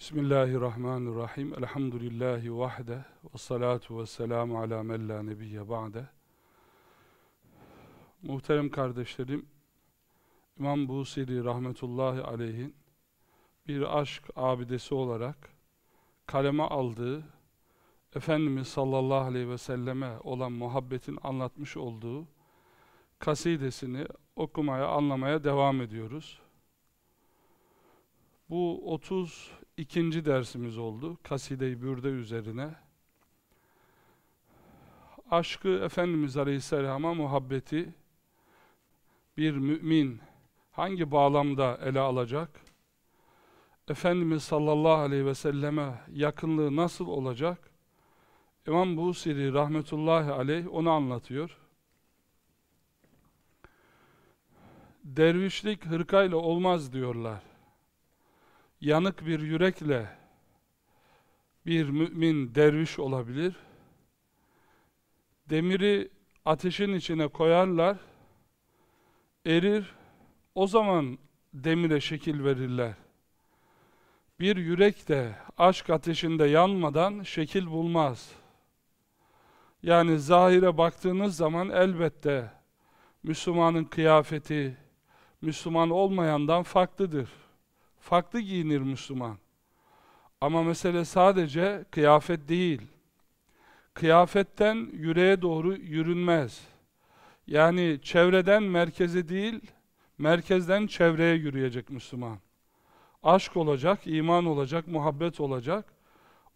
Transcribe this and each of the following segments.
Bismillahirrahmanirrahim. Elhamdülillahi vahde ve salatu ve selamu ala men la nebiyye ba'de. Muhterem kardeşlerim, İmam Busiri rahmetullahi aleyhin bir aşk abidesi olarak kaleme aldığı Efendimiz sallallahu aleyhi ve selleme olan muhabbetin anlatmış olduğu kasidesini okumaya, anlamaya devam ediyoruz. Bu 32. dersimiz oldu. Kaside-i Bürde üzerine. Aşkı Efendimiz Aleyhisselam'a muhabbeti bir mümin hangi bağlamda ele alacak? Efendimiz sallallahu aleyhi ve selleme yakınlığı nasıl olacak? İmam Busiri rahmetullahi aleyh onu anlatıyor. Dervişlik hırkayla olmaz diyorlar yanık bir yürekle bir mümin derviş olabilir. Demiri ateşin içine koyarlar, erir, o zaman demire şekil verirler. Bir yürek de aşk ateşinde yanmadan şekil bulmaz. Yani zahire baktığınız zaman elbette Müslümanın kıyafeti Müslüman olmayandan farklıdır. Farklı giyinir Müslüman. Ama mesele sadece kıyafet değil. Kıyafetten yüreğe doğru yürünmez. Yani çevreden merkeze değil, merkezden çevreye yürüyecek Müslüman. Aşk olacak, iman olacak, muhabbet olacak.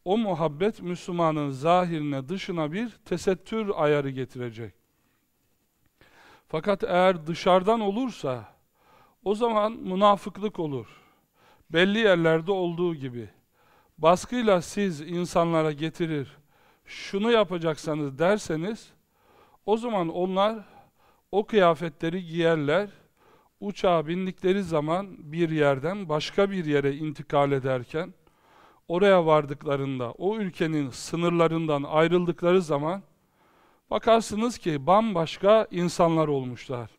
O muhabbet Müslümanın zahirine, dışına bir tesettür ayarı getirecek. Fakat eğer dışarıdan olursa, o zaman münafıklık olur belli yerlerde olduğu gibi baskıyla siz insanlara getirir, şunu yapacaksanız derseniz, o zaman onlar o kıyafetleri giyerler, uçağa bindikleri zaman bir yerden başka bir yere intikal ederken, oraya vardıklarında, o ülkenin sınırlarından ayrıldıkları zaman, bakarsınız ki bambaşka insanlar olmuşlar.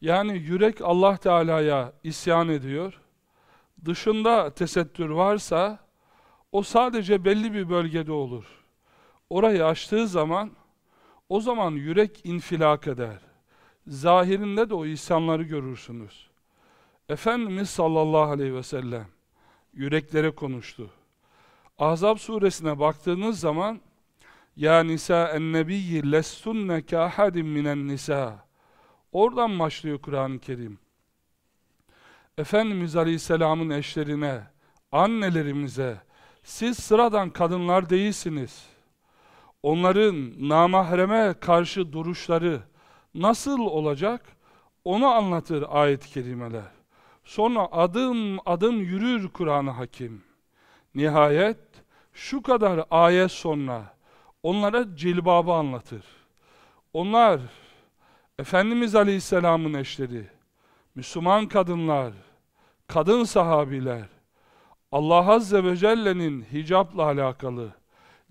Yani yürek Allah Teala'ya isyan ediyor, dışında tesettür varsa o sadece belli bir bölgede olur. Orayı açtığı zaman o zaman yürek infilak eder. Zahirinde de o isyanları görürsünüz. Efendimiz sallallahu aleyhi ve sellem yüreklere konuştu. Ahzab suresine baktığınız zaman Ya nisa en nebiyyi lestunne ka minen nisa Oradan başlıyor Kur'an-ı Kerim. Efendimiz Aleyhisselam'ın eşlerine, annelerimize, siz sıradan kadınlar değilsiniz. Onların namahreme karşı duruşları nasıl olacak? Onu anlatır ayet-i kerimeler. Sonra adım adım yürür Kur'an-ı Hakim. Nihayet şu kadar ayet sonra onlara cilbabı anlatır. Onlar Efendimiz Aleyhisselam'ın eşleri, Müslüman kadınlar, kadın sahabiler Allah Azze ve Celle'nin hicapla alakalı,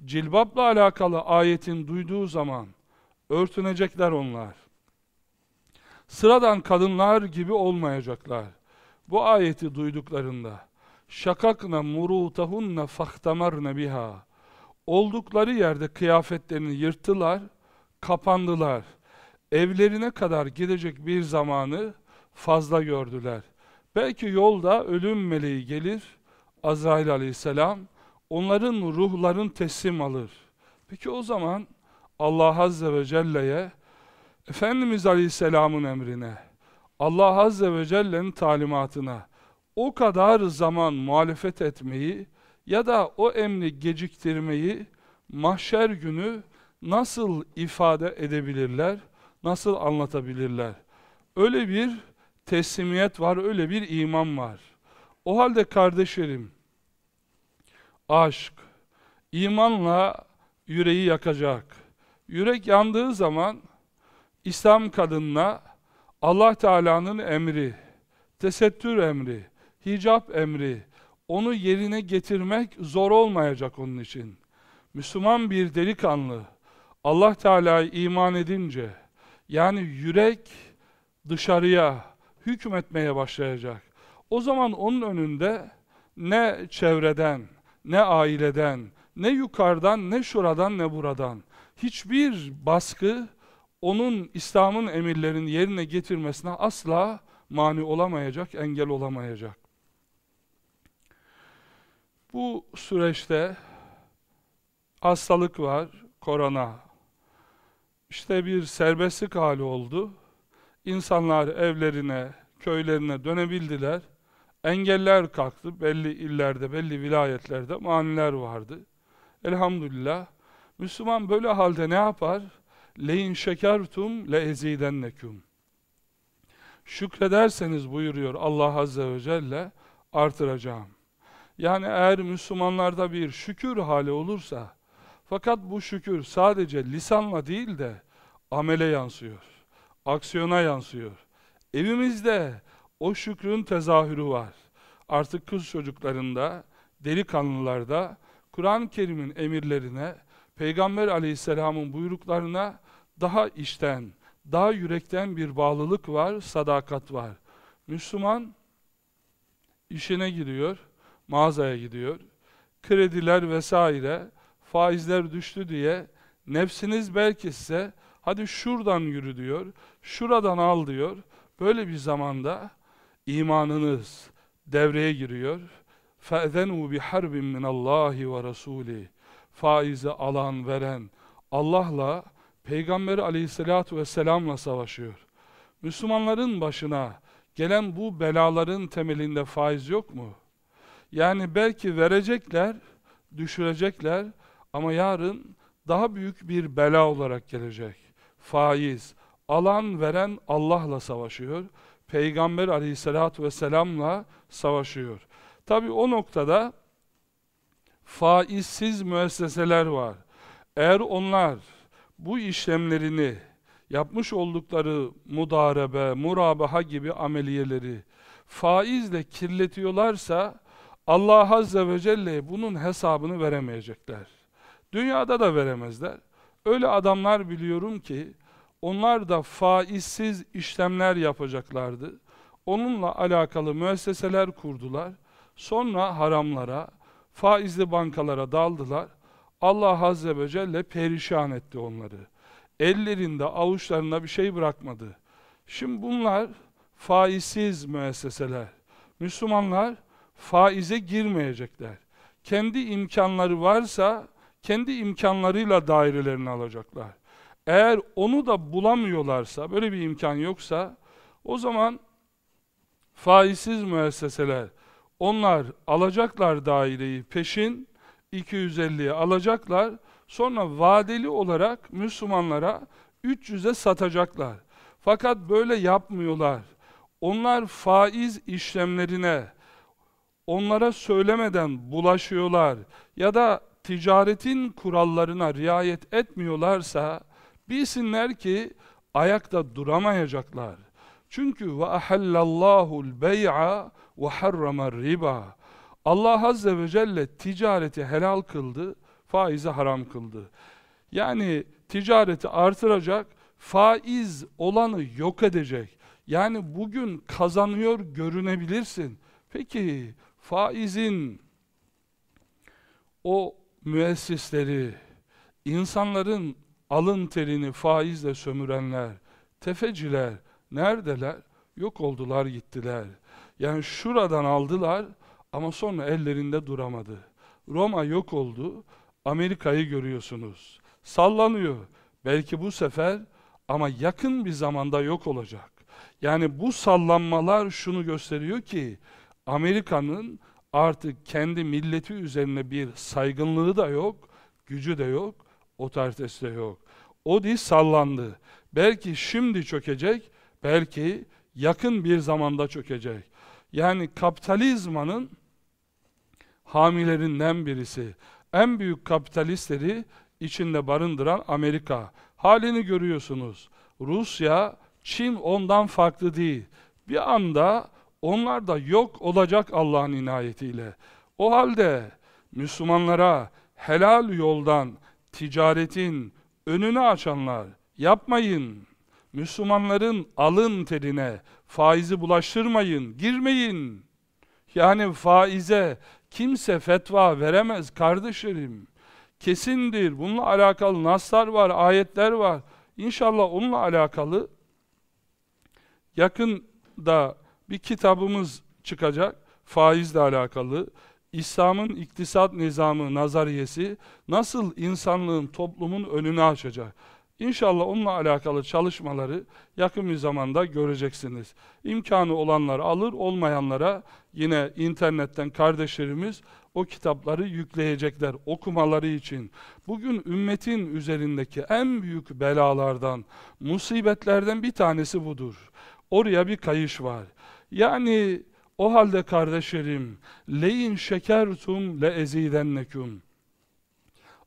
cilbapla alakalı ayetin duyduğu zaman örtünecekler onlar. Sıradan kadınlar gibi olmayacaklar. Bu ayeti duyduklarında şakakna murutahunna fahtamarna biha oldukları yerde kıyafetlerini yırttılar, kapandılar. Evlerine kadar gidecek bir zamanı fazla gördüler. Belki yolda ölüm meleği gelir, Azrail aleyhisselam, onların ruhların teslim alır. Peki o zaman Allah azze ve celle'ye, Efendimiz aleyhisselamın emrine, Allah azze ve celle'nin talimatına o kadar zaman muhalefet etmeyi ya da o emri geciktirmeyi mahşer günü nasıl ifade edebilirler, nasıl anlatabilirler? Öyle bir teslimiyet var, öyle bir iman var. O halde kardeşlerim, aşk, imanla yüreği yakacak. Yürek yandığı zaman, İslam kadınına Allah Teala'nın emri, tesettür emri, hicap emri, onu yerine getirmek zor olmayacak onun için. Müslüman bir delikanlı, Allah Teala'yı iman edince, yani yürek dışarıya, hükmetmeye başlayacak. O zaman onun önünde ne çevreden, ne aileden, ne yukarıdan, ne şuradan, ne buradan. Hiçbir baskı onun İslam'ın emirlerini yerine getirmesine asla mani olamayacak, engel olamayacak. Bu süreçte hastalık var, korona. İşte bir serbestlik hali oldu. İnsanlar evlerine, köylerine dönebildiler. Engeller kalktı. Belli illerde, belli vilayetlerde maniler vardı. Elhamdülillah. Müslüman böyle halde ne yapar? Leyin şekertum le ezidenneküm. Şükrederseniz buyuruyor Allah Azze ve Celle artıracağım. Yani eğer Müslümanlarda bir şükür hali olursa fakat bu şükür sadece lisanla değil de amele yansıyor. Aksiyona yansıyor. Evimizde o şükrün tezahürü var. Artık kız çocuklarında, delikanlılarda Kur'an-ı Kerim'in emirlerine, Peygamber aleyhisselamın buyruklarına daha içten, daha yürekten bir bağlılık var, sadakat var. Müslüman işine gidiyor, mağazaya gidiyor. Krediler vesaire, faizler düştü diye nefsiniz belki size hadi şuradan yürü diyor, şuradan al diyor. Böyle bir zamanda imanınız devreye giriyor. فَاَذَنُوا بِحَرْبٍ مِّنَ اللّٰهِ وَرَسُولِهِ Faizi alan, veren Allah'la, Peygamberi aleyhissalatu vesselamla savaşıyor. Müslümanların başına gelen bu belaların temelinde faiz yok mu? Yani belki verecekler, düşürecekler ama yarın daha büyük bir bela olarak gelecek. Faiz, alan veren Allah'la savaşıyor. Peygamber aleyhissalatü vesselamla savaşıyor. Tabi o noktada faizsiz müesseseler var. Eğer onlar bu işlemlerini yapmış oldukları mudarebe, murabaha gibi ameliyeleri faizle kirletiyorlarsa Allah Azze ve Celle bunun hesabını veremeyecekler. Dünyada da veremezler. Öyle adamlar biliyorum ki onlar da faizsiz işlemler yapacaklardı. Onunla alakalı müesseseler kurdular. Sonra haramlara, faizli bankalara daldılar. Allah Azze ve Celle perişan etti onları. Ellerinde, avuçlarında bir şey bırakmadı. Şimdi bunlar faizsiz müesseseler. Müslümanlar faize girmeyecekler. Kendi imkanları varsa kendi imkanlarıyla dairelerini alacaklar. Eğer onu da bulamıyorlarsa, böyle bir imkan yoksa o zaman faizsiz müesseseler onlar alacaklar daireyi peşin 250'ye alacaklar. Sonra vadeli olarak Müslümanlara 300'e satacaklar. Fakat böyle yapmıyorlar. Onlar faiz işlemlerine onlara söylemeden bulaşıyorlar ya da ticaretin kurallarına riayet etmiyorlarsa bilsinler ki ayakta duramayacaklar. Çünkü ve ahallallahu'l bey'a ve harrama riba. Allah azze ve celle ticareti helal kıldı, faizi haram kıldı. Yani ticareti artıracak, faiz olanı yok edecek. Yani bugün kazanıyor görünebilirsin. Peki faizin o müessisleri, insanların alın terini faizle sömürenler, tefeciler neredeler? Yok oldular gittiler. Yani şuradan aldılar ama sonra ellerinde duramadı. Roma yok oldu, Amerika'yı görüyorsunuz. Sallanıyor. Belki bu sefer ama yakın bir zamanda yok olacak. Yani bu sallanmalar şunu gösteriyor ki Amerika'nın artık kendi milleti üzerine bir saygınlığı da yok, gücü de yok, otoritesi de yok. O diz sallandı. Belki şimdi çökecek, belki yakın bir zamanda çökecek. Yani kapitalizmanın hamilerinden birisi. En büyük kapitalistleri içinde barındıran Amerika. Halini görüyorsunuz. Rusya, Çin ondan farklı değil. Bir anda onlar da yok olacak Allah'ın inayetiyle. O halde Müslümanlara helal yoldan ticaretin önünü açanlar yapmayın. Müslümanların alın terine faizi bulaştırmayın, girmeyin. Yani faize kimse fetva veremez kardeşlerim. Kesindir. Bununla alakalı naslar var, ayetler var. İnşallah onunla alakalı yakında bir kitabımız çıkacak. Faizle alakalı. İslam'ın iktisat nizamı, nazariyesi nasıl insanlığın, toplumun önünü açacak. İnşallah onunla alakalı çalışmaları yakın bir zamanda göreceksiniz. İmkanı olanlar alır, olmayanlara yine internetten kardeşlerimiz o kitapları yükleyecekler okumaları için. Bugün ümmetin üzerindeki en büyük belalardan, musibetlerden bir tanesi budur. Oraya bir kayış var. Yani o halde kardeşlerim, leyin şekertum le ezidennekum.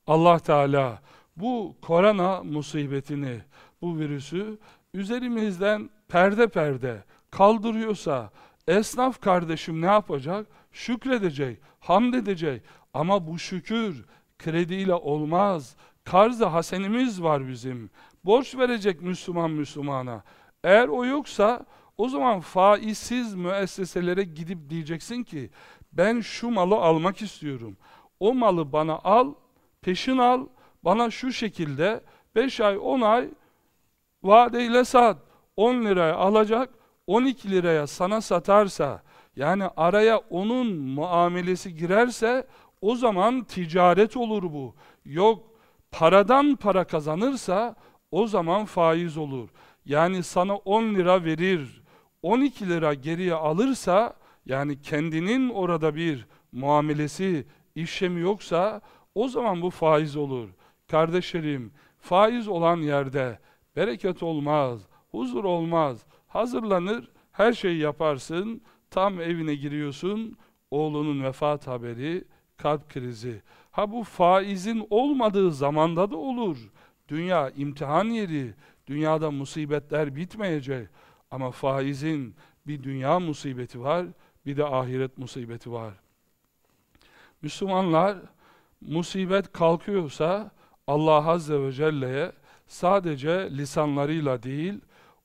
Allah Teala bu korona musibetini, bu virüsü üzerimizden perde perde kaldırıyorsa esnaf kardeşim ne yapacak? Şükredecek, hamd edecek. Ama bu şükür krediyle olmaz. Karz-ı hasenimiz var bizim. Borç verecek Müslüman Müslümana. Eğer o yoksa o zaman faizsiz müesseselere gidip diyeceksin ki ben şu malı almak istiyorum. O malı bana al, peşin al, bana şu şekilde 5 ay 10 ay vadeyle sat. 10 liraya alacak, 12 liraya sana satarsa, yani araya onun muamelesi girerse o zaman ticaret olur bu. Yok paradan para kazanırsa o zaman faiz olur. Yani sana 10 lira verir, 12 lira geriye alırsa yani kendinin orada bir muamelesi, işlemi yoksa o zaman bu faiz olur. Kardeşlerim, faiz olan yerde bereket olmaz, huzur olmaz. Hazırlanır, her şeyi yaparsın, tam evine giriyorsun, oğlunun vefat haberi, kalp krizi. Ha bu faizin olmadığı zamanda da olur. Dünya imtihan yeri, dünyada musibetler bitmeyecek. Ama faizin bir dünya musibeti var, bir de ahiret musibeti var. Müslümanlar musibet kalkıyorsa Allah Azze ve Celle'ye sadece lisanlarıyla değil,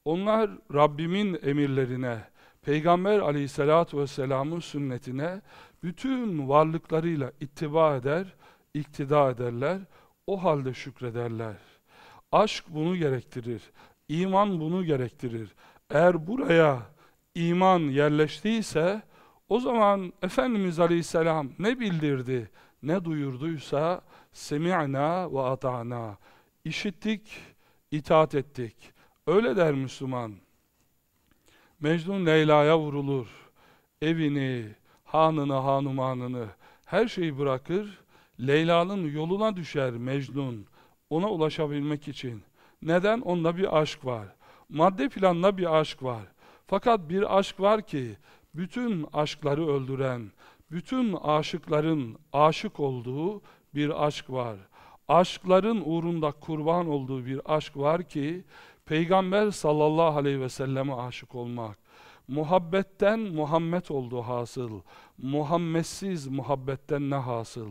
onlar Rabbimin emirlerine, Peygamber aleyhissalatu vesselamın sünnetine bütün varlıklarıyla ittiba eder, iktida ederler, o halde şükrederler. Aşk bunu gerektirir, iman bunu gerektirir. Eğer buraya iman yerleştiyse, o zaman Efendimiz Aleyhisselam ne bildirdi, ne duyurduysa semi'na ve ata'na işittik, itaat ettik. Öyle der Müslüman. Mecnun Leyla'ya vurulur. Evini, hanını, hanumanını, her şeyi bırakır. Leyla'nın yoluna düşer Mecnun. Ona ulaşabilmek için. Neden? Onda bir aşk var. Madde planla bir aşk var. Fakat bir aşk var ki bütün aşkları öldüren, bütün aşıkların aşık olduğu bir aşk var. Aşkların uğrunda kurban olduğu bir aşk var ki Peygamber sallallahu aleyhi ve selleme aşık olmak. Muhabbetten Muhammed oldu hasıl. Muhammedsiz muhabbetten ne hasıl?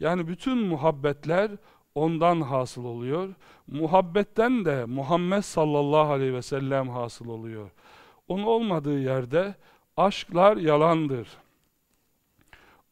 Yani bütün muhabbetler ondan hasıl oluyor. Muhabbetten de Muhammed sallallahu aleyhi ve sellem hasıl oluyor. Onun olmadığı yerde aşklar yalandır.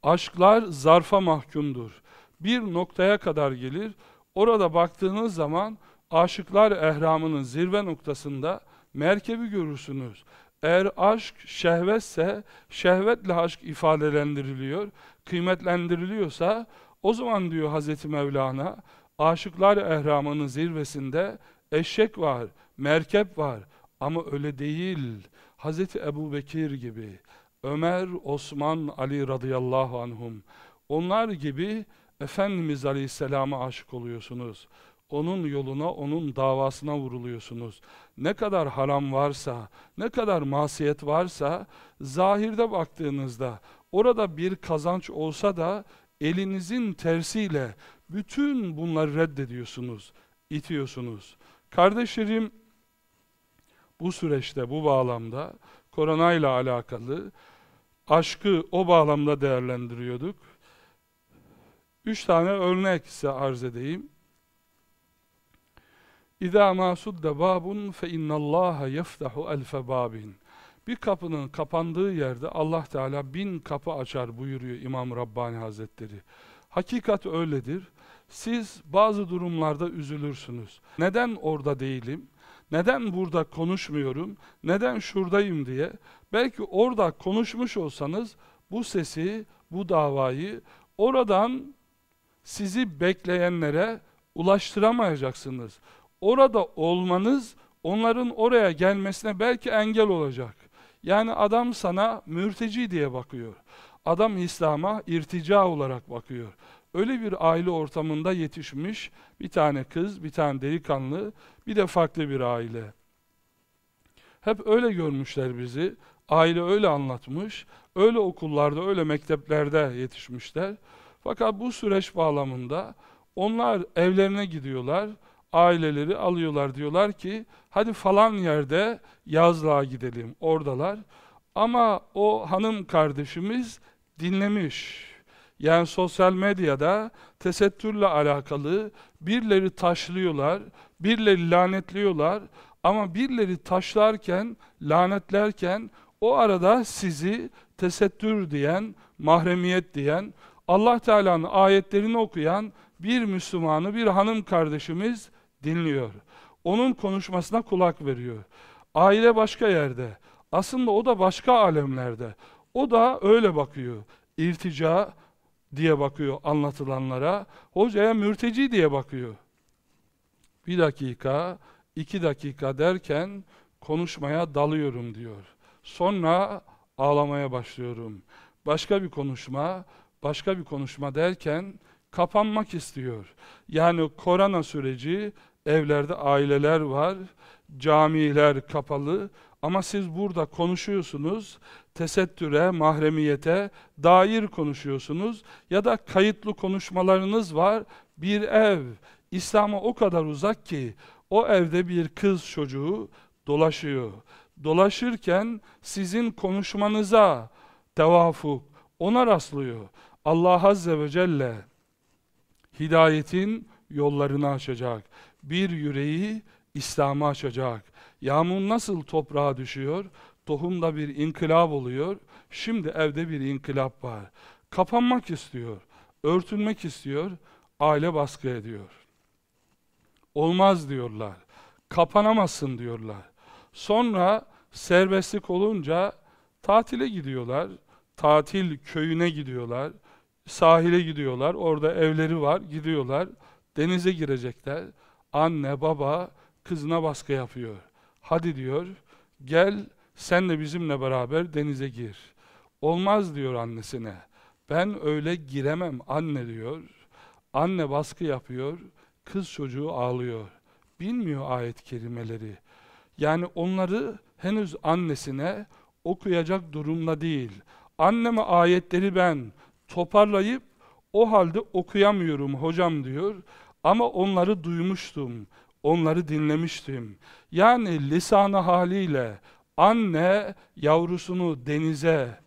Aşklar zarfa mahkumdur. Bir noktaya kadar gelir. Orada baktığınız zaman aşıklar ehramının zirve noktasında merkebi görürsünüz. Eğer aşk şehvetse, şehvetle aşk ifadelendiriliyor, kıymetlendiriliyorsa, o zaman diyor Hazreti Mevlana, aşıklar ehramının zirvesinde eşek var, merkep var ama öyle değil. Hazreti Ebu Bekir gibi, Ömer, Osman, Ali radıyallahu anhum, onlar gibi Efendimiz Aleyhisselam'a aşık oluyorsunuz. Onun yoluna, onun davasına vuruluyorsunuz. Ne kadar haram varsa, ne kadar masiyet varsa, zahirde baktığınızda, orada bir kazanç olsa da, elinizin tersiyle bütün bunları reddediyorsunuz, itiyorsunuz. Kardeşlerim, bu süreçte, bu bağlamda, koronayla alakalı, aşkı o bağlamda değerlendiriyorduk. Üç tane örnek size arz edeyim. İzâ mâ sudde bâbun fe innallâhe yeftahu elfe bâbin. Bir kapının kapandığı yerde Allah Teala bin kapı açar buyuruyor İmam Rabbani Hazretleri. Hakikat öyledir. Siz bazı durumlarda üzülürsünüz. Neden orada değilim? Neden burada konuşmuyorum? Neden şuradayım diye. Belki orada konuşmuş olsanız bu sesi, bu davayı oradan sizi bekleyenlere ulaştıramayacaksınız. Orada olmanız onların oraya gelmesine belki engel olacak. Yani adam sana mürteci diye bakıyor. Adam İslam'a irtica olarak bakıyor. Öyle bir aile ortamında yetişmiş bir tane kız, bir tane delikanlı, bir de farklı bir aile. Hep öyle görmüşler bizi. Aile öyle anlatmış. Öyle okullarda, öyle mekteplerde yetişmişler. Fakat bu süreç bağlamında onlar evlerine gidiyorlar. Aileleri alıyorlar diyorlar ki hadi falan yerde yazlığa gidelim. Oradalar. Ama o hanım kardeşimiz dinlemiş. Yani sosyal medyada tesettürle alakalı birileri taşlıyorlar, birileri lanetliyorlar ama birileri taşlarken, lanetlerken o arada sizi tesettür diyen, mahremiyet diyen, Allah Teala'nın ayetlerini okuyan bir Müslümanı, bir hanım kardeşimiz dinliyor. Onun konuşmasına kulak veriyor. Aile başka yerde. Aslında o da başka alemlerde. O da öyle bakıyor. İrtica diye bakıyor anlatılanlara. Hocaya mürteci diye bakıyor. Bir dakika, iki dakika derken konuşmaya dalıyorum diyor. Sonra ağlamaya başlıyorum. Başka bir konuşma, başka bir konuşma derken kapanmak istiyor. Yani korona süreci, evlerde aileler var, camiler kapalı ama siz burada konuşuyorsunuz, tesettüre, mahremiyete dair konuşuyorsunuz ya da kayıtlı konuşmalarınız var. Bir ev, İslam'a o kadar uzak ki o evde bir kız çocuğu dolaşıyor. Dolaşırken sizin konuşmanıza tevafuk, ona rastlıyor. Allah Azze ve Celle hidayetin yollarını açacak. Bir yüreği İslam'a açacak. Yağmur nasıl toprağa düşüyor? Tohumda bir inkılap oluyor. Şimdi evde bir inkılap var. Kapanmak istiyor. Örtünmek istiyor. Aile baskı ediyor. Olmaz diyorlar. Kapanamazsın diyorlar. Sonra serbestlik olunca tatile gidiyorlar. Tatil köyüne gidiyorlar. Sahile gidiyorlar. Orada evleri var. Gidiyorlar. Denize girecekler. Anne, baba kızına baskı yapıyor. Hadi diyor, gel sen de bizimle beraber denize gir. Olmaz diyor annesine. Ben öyle giremem anne diyor. Anne baskı yapıyor, kız çocuğu ağlıyor. Bilmiyor ayet kelimeleri. Yani onları henüz annesine okuyacak durumda değil. Anneme ayetleri ben toparlayıp o halde okuyamıyorum hocam diyor. Ama onları duymuştum, onları dinlemiştim. Yani lisanı haliyle anne yavrusunu denize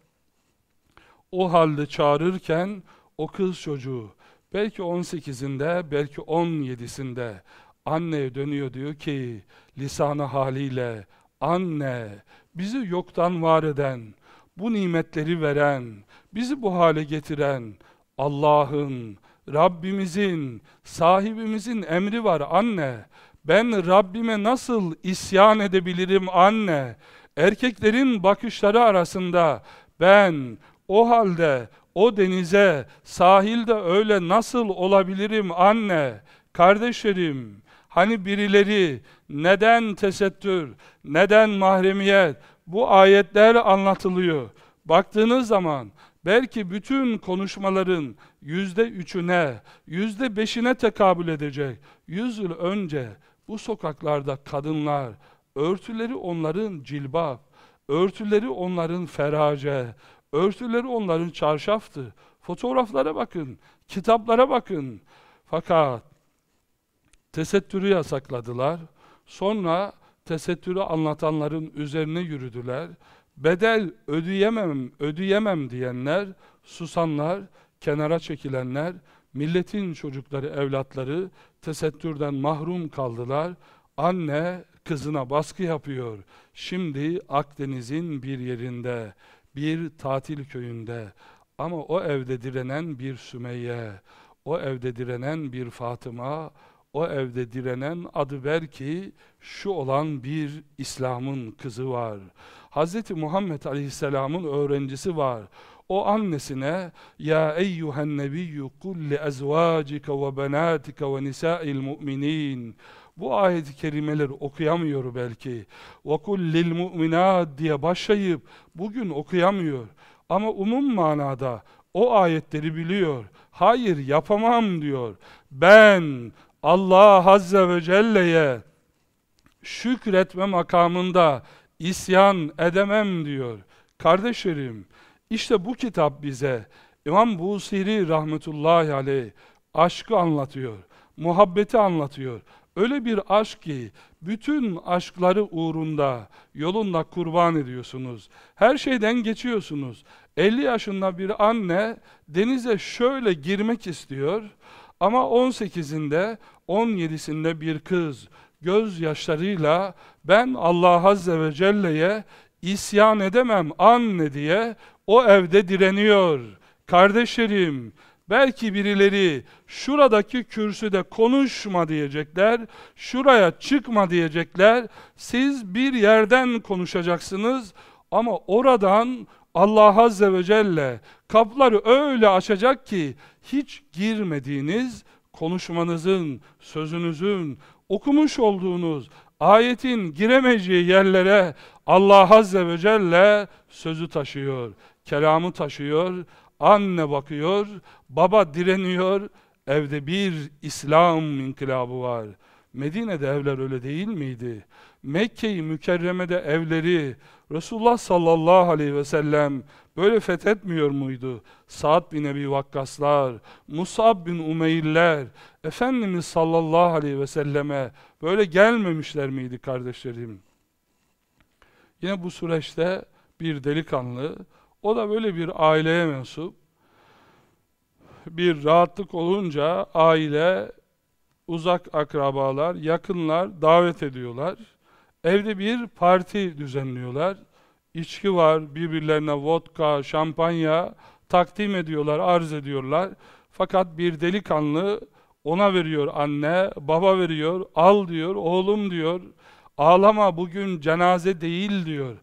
o halde çağırırken o kız çocuğu belki 18'inde belki 17'sinde anneye dönüyor diyor ki lisanı haliyle anne bizi yoktan var eden bu nimetleri veren bizi bu hale getiren Allah'ın Rabbimizin sahibimizin emri var anne. Ben Rabbime nasıl isyan edebilirim anne? Erkeklerin bakışları arasında ben o halde o denize, sahilde öyle nasıl olabilirim anne, kardeşlerim, hani birileri neden tesettür, neden mahremiyet, bu ayetler anlatılıyor. Baktığınız zaman belki bütün konuşmaların yüzde üçüne, yüzde beşine tekabül edecek. Yüz yıl önce bu sokaklarda kadınlar, örtüleri onların cilbap, örtüleri onların ferace, örtüleri onların çarşaftı. Fotoğraflara bakın, kitaplara bakın. Fakat tesettürü yasakladılar. Sonra tesettürü anlatanların üzerine yürüdüler. Bedel ödeyemem, ödeyemem diyenler, susanlar, kenara çekilenler, milletin çocukları, evlatları tesettürden mahrum kaldılar. Anne kızına baskı yapıyor. Şimdi Akdeniz'in bir yerinde, bir tatil köyünde ama o evde direnen bir Sümeyye, o evde direnen bir Fatıma, o evde direnen adı belki şu olan bir İslam'ın kızı var. Hz. Muhammed Aleyhisselam'ın öğrencisi var. O annesine ya eyyuhen nebiyyü kul li ezvacike ve benatike ve nisa'il mu'minin bu ayet-i kerimeleri okuyamıyor belki. وَكُلْ لِلْمُؤْمِنَاتِ diye başlayıp bugün okuyamıyor. Ama umum manada o ayetleri biliyor. Hayır yapamam diyor. Ben Allah Azze ve Celle'ye şükretme makamında isyan edemem diyor. Kardeşlerim, işte bu kitap bize İmam Busiri rahmetullahi aleyh aşkı anlatıyor, muhabbeti anlatıyor. Öyle bir aşk ki bütün aşkları uğrunda, yolunda kurban ediyorsunuz. Her şeyden geçiyorsunuz. 50 yaşında bir anne denize şöyle girmek istiyor ama 18'inde, 17'sinde bir kız gözyaşlarıyla ben Allah Azze ve Celle'ye isyan edemem anne diye o evde direniyor. Kardeşlerim, belki birileri şuradaki kürsüde konuşma diyecekler, şuraya çıkma diyecekler. Siz bir yerden konuşacaksınız ama oradan Allah Azze ve Celle kapları öyle açacak ki hiç girmediğiniz konuşmanızın, sözünüzün, okumuş olduğunuz ayetin giremeyeceği yerlere Allah Azze ve Celle sözü taşıyor, kelamı taşıyor, anne bakıyor, baba direniyor, evde bir İslam inkılabı var. Medine'de evler öyle değil miydi? Mekke-i Mükerreme'de evleri Resulullah sallallahu aleyhi ve sellem böyle fethetmiyor muydu? Sa'd bin Ebi Vakkaslar, Musab bin Umeyrler, Efendimiz sallallahu aleyhi ve selleme böyle gelmemişler miydi kardeşlerim? Yine bu süreçte bir delikanlı, o da böyle bir aileye mensup, bir rahatlık olunca aile, uzak akrabalar, yakınlar davet ediyorlar. Evde bir parti düzenliyorlar. İçki var, birbirlerine vodka, şampanya takdim ediyorlar, arz ediyorlar. Fakat bir delikanlı ona veriyor anne, baba veriyor, al diyor, oğlum diyor. Ağlama bugün cenaze değil diyor.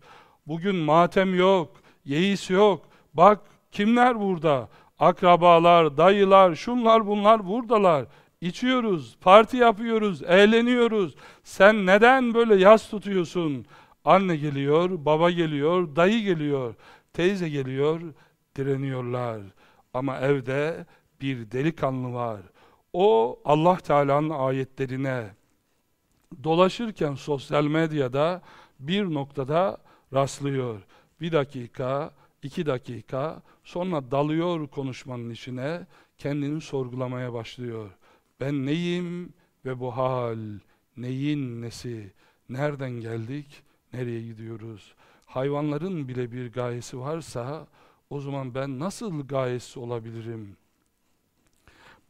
Bugün matem yok, yeis yok. Bak kimler burada? Akrabalar, dayılar, şunlar bunlar buradalar. İçiyoruz, parti yapıyoruz, eğleniyoruz. Sen neden böyle yas tutuyorsun? Anne geliyor, baba geliyor, dayı geliyor, teyze geliyor, direniyorlar. Ama evde bir delikanlı var. O Allah Teala'nın ayetlerine dolaşırken sosyal medyada bir noktada rastlıyor. Bir dakika, iki dakika sonra dalıyor konuşmanın içine kendini sorgulamaya başlıyor. Ben neyim ve bu hal neyin nesi? Nereden geldik? Nereye gidiyoruz? Hayvanların bile bir gayesi varsa o zaman ben nasıl gayesi olabilirim?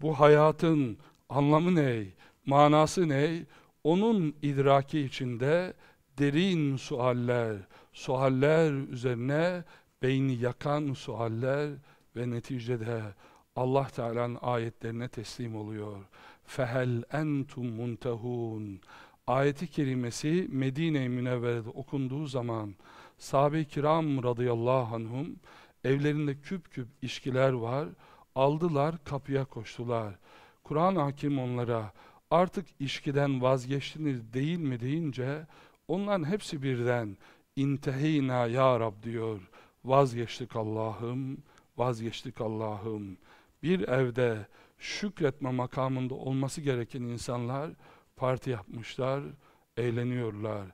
Bu hayatın anlamı ne? Manası ne? Onun idraki içinde derin sualler, sualler üzerine beyni yakan sualler ve neticede Allah Teala'nın ayetlerine teslim oluyor. Fehel entum muntehun. Ayeti kerimesi Medine-i Münevvere'de okunduğu zaman sahabe-i kiram radıyallahu anhum evlerinde küp küp işkiler var. Aldılar kapıya koştular. Kur'an hakim onlara artık işkiden vazgeçtiniz değil mi deyince onların hepsi birden intehina ya Rab diyor. Vazgeçtik Allah'ım, vazgeçtik Allah'ım. Bir evde şükretme makamında olması gereken insanlar parti yapmışlar, eğleniyorlar,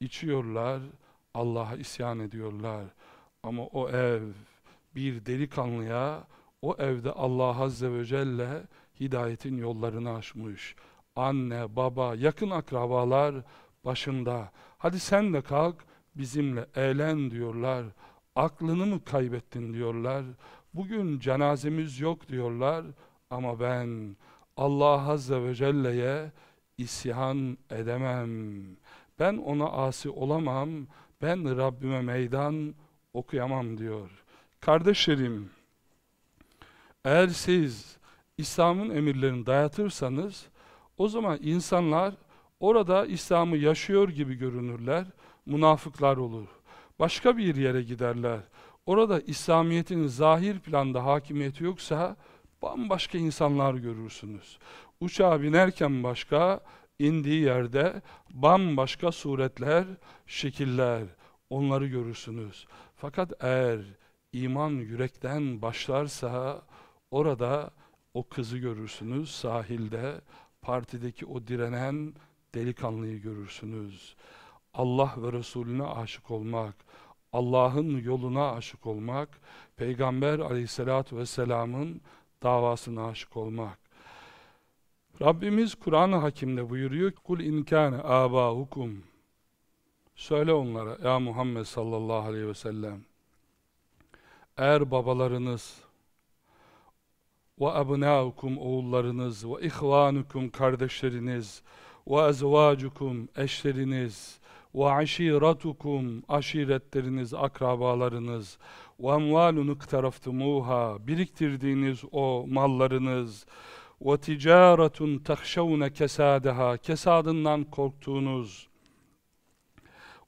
içiyorlar, Allah'a isyan ediyorlar. Ama o ev bir delikanlıya, o evde Allah Azze ve Celle hidayetin yollarını açmış. Anne, baba, yakın akrabalar başında. Hadi sen de kalk, bizimle eğlen diyorlar. Aklını mı kaybettin diyorlar. Bugün cenazemiz yok diyorlar. Ama ben Allah Azze ve Celle'ye isyan edemem. Ben ona asi olamam. Ben Rabbime meydan okuyamam diyor. Kardeşlerim, eğer siz İslam'ın emirlerini dayatırsanız o zaman insanlar orada İslam'ı yaşıyor gibi görünürler, münafıklar olur. Başka bir yere giderler. Orada İslamiyet'in zahir planda hakimiyeti yoksa bambaşka insanlar görürsünüz. Uçağa binerken başka, indiği yerde bambaşka suretler, şekiller, onları görürsünüz. Fakat eğer iman yürekten başlarsa orada o kızı görürsünüz sahilde, partideki o direnen delikanlıyı görürsünüz. Allah ve Resulüne aşık olmak, Allah'ın yoluna aşık olmak, Peygamber aleyhissalatü vesselamın davasına aşık olmak. Rabbimiz Kur'an-ı Hakim'de buyuruyor kul inkâne âbâhukum söyle onlara ya Muhammed sallallahu aleyhi ve sellem eğer babalarınız ve abnaukum oğullarınız ve ihvanukum kardeşleriniz ve ezvacukum eşleriniz ve aşiratukum aşiretleriniz akrabalarınız. Ve emvalun iktaraftumuha biriktirdiğiniz o mallarınız. Ve ticaretun tahşavne kesadaha kesadından korktuğunuz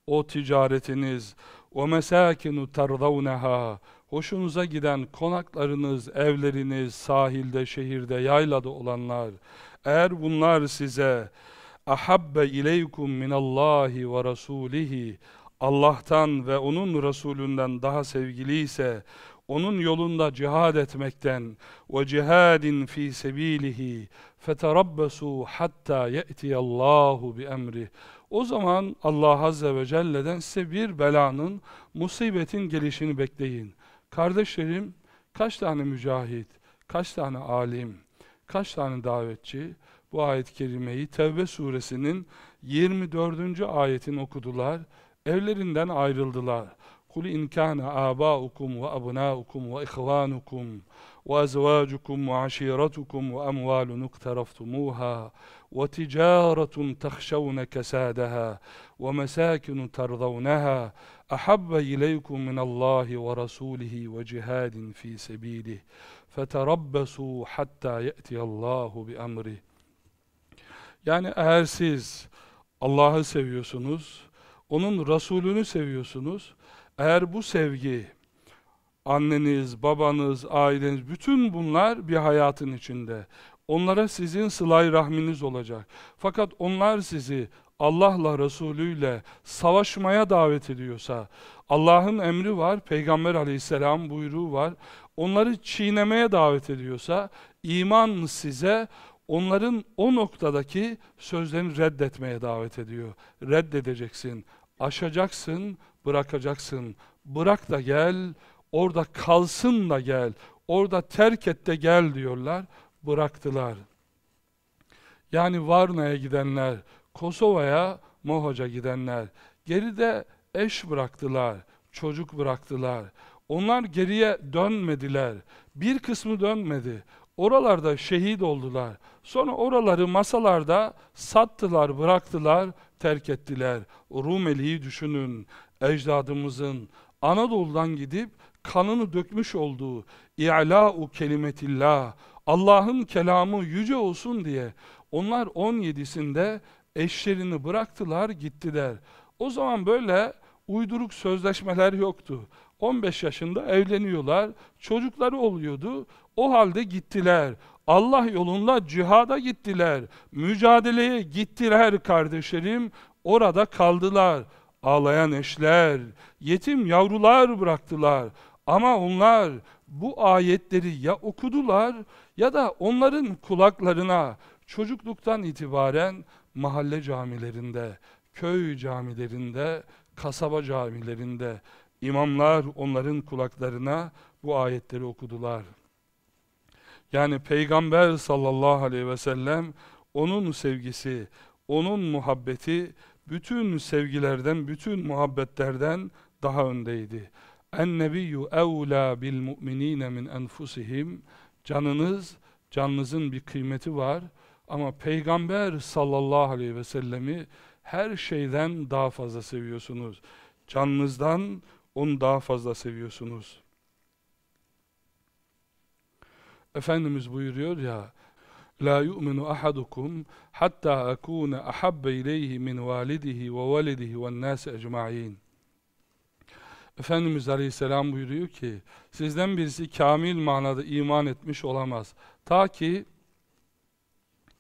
o ticaretiniz. O mesakinu tardavneha hoşunuza giden konaklarınız, evleriniz, sahilde, şehirde, yaylada olanlar, eğer bunlar size ahabbe ileykum minallahi ve rasulihi Allah'tan ve onun Resulünden daha sevgiliyse onun yolunda cihad etmekten ve cihadin fi sebilihi feterabbasu hatta ye'tiyallahu bi emri o zaman Allah Azze ve Celle'den size bir belanın, musibetin gelişini bekleyin. Kardeşlerim, kaç tane mücahit, kaç tane alim, kaç tane davetçi bu ayet-i kerimeyi Tevbe suresinin 24. ayetini okudular. Evlerinden ayrıldılar. Kul in kana abaukum ve abnaukum ve ihvanukum ve ezvacukum ve aşiretukum ve amwalun iktaraftumuha ve ticaretun tahşavne kesadaha ve mesakin tardavnaha ahabbe ileykum min Allahi ve rasulihi ve cihadin fi sebilih feterabbasu hatta yati Allahu bi amrihi yani eğer siz Allah'ı seviyorsunuz, onun Resulünü seviyorsunuz, eğer bu sevgi, anneniz, babanız, aileniz, bütün bunlar bir hayatın içinde. Onlara sizin sılay rahminiz olacak. Fakat onlar sizi Allah'la Resulüyle savaşmaya davet ediyorsa, Allah'ın emri var, Peygamber aleyhisselam buyruğu var, onları çiğnemeye davet ediyorsa, iman size onların o noktadaki sözlerini reddetmeye davet ediyor. Reddedeceksin, aşacaksın, bırakacaksın. Bırak da gel, orada kalsın da gel, orada terk et de gel diyorlar. Bıraktılar. Yani Varna'ya gidenler, Kosova'ya, Mohoca gidenler, geride eş bıraktılar, çocuk bıraktılar. Onlar geriye dönmediler. Bir kısmı dönmedi. Oralarda şehit oldular. Sonra oraları masalarda sattılar, bıraktılar, terk ettiler. Rumeli'yi düşünün. Ecdadımızın Anadolu'dan gidip kanını dökmüş olduğu i'la'u kelimetillah Allah'ın kelamı yüce olsun diye onlar 17'sinde eşlerini bıraktılar gittiler. O zaman böyle uyduruk sözleşmeler yoktu. 15 yaşında evleniyorlar, çocukları oluyordu. O halde gittiler. Allah yolunda cihada gittiler. Mücadeleye gittiler kardeşlerim. Orada kaldılar. Ağlayan eşler, yetim yavrular bıraktılar. Ama onlar bu ayetleri ya okudular ya da onların kulaklarına çocukluktan itibaren mahalle camilerinde, köy camilerinde, kasaba camilerinde imamlar onların kulaklarına bu ayetleri okudular. Yani Peygamber sallallahu aleyhi ve sellem onun sevgisi, onun muhabbeti bütün sevgilerden, bütün muhabbetlerden daha öndeydi. En nebiyyü evlâ bil mu'minîne min enfusihim Canınız, canınızın bir kıymeti var. Ama Peygamber sallallahu aleyhi ve sellemi her şeyden daha fazla seviyorsunuz. Canınızdan onu daha fazla seviyorsunuz. Efendimiz buyuruyor ya, La yu'minu ahadukum hatta akuna ahabbe ileyhi min validihi ve validihi ve nâsi ecma'in. Efendimiz Aleyhisselam buyuruyor ki, sizden birisi kamil manada iman etmiş olamaz. Ta ki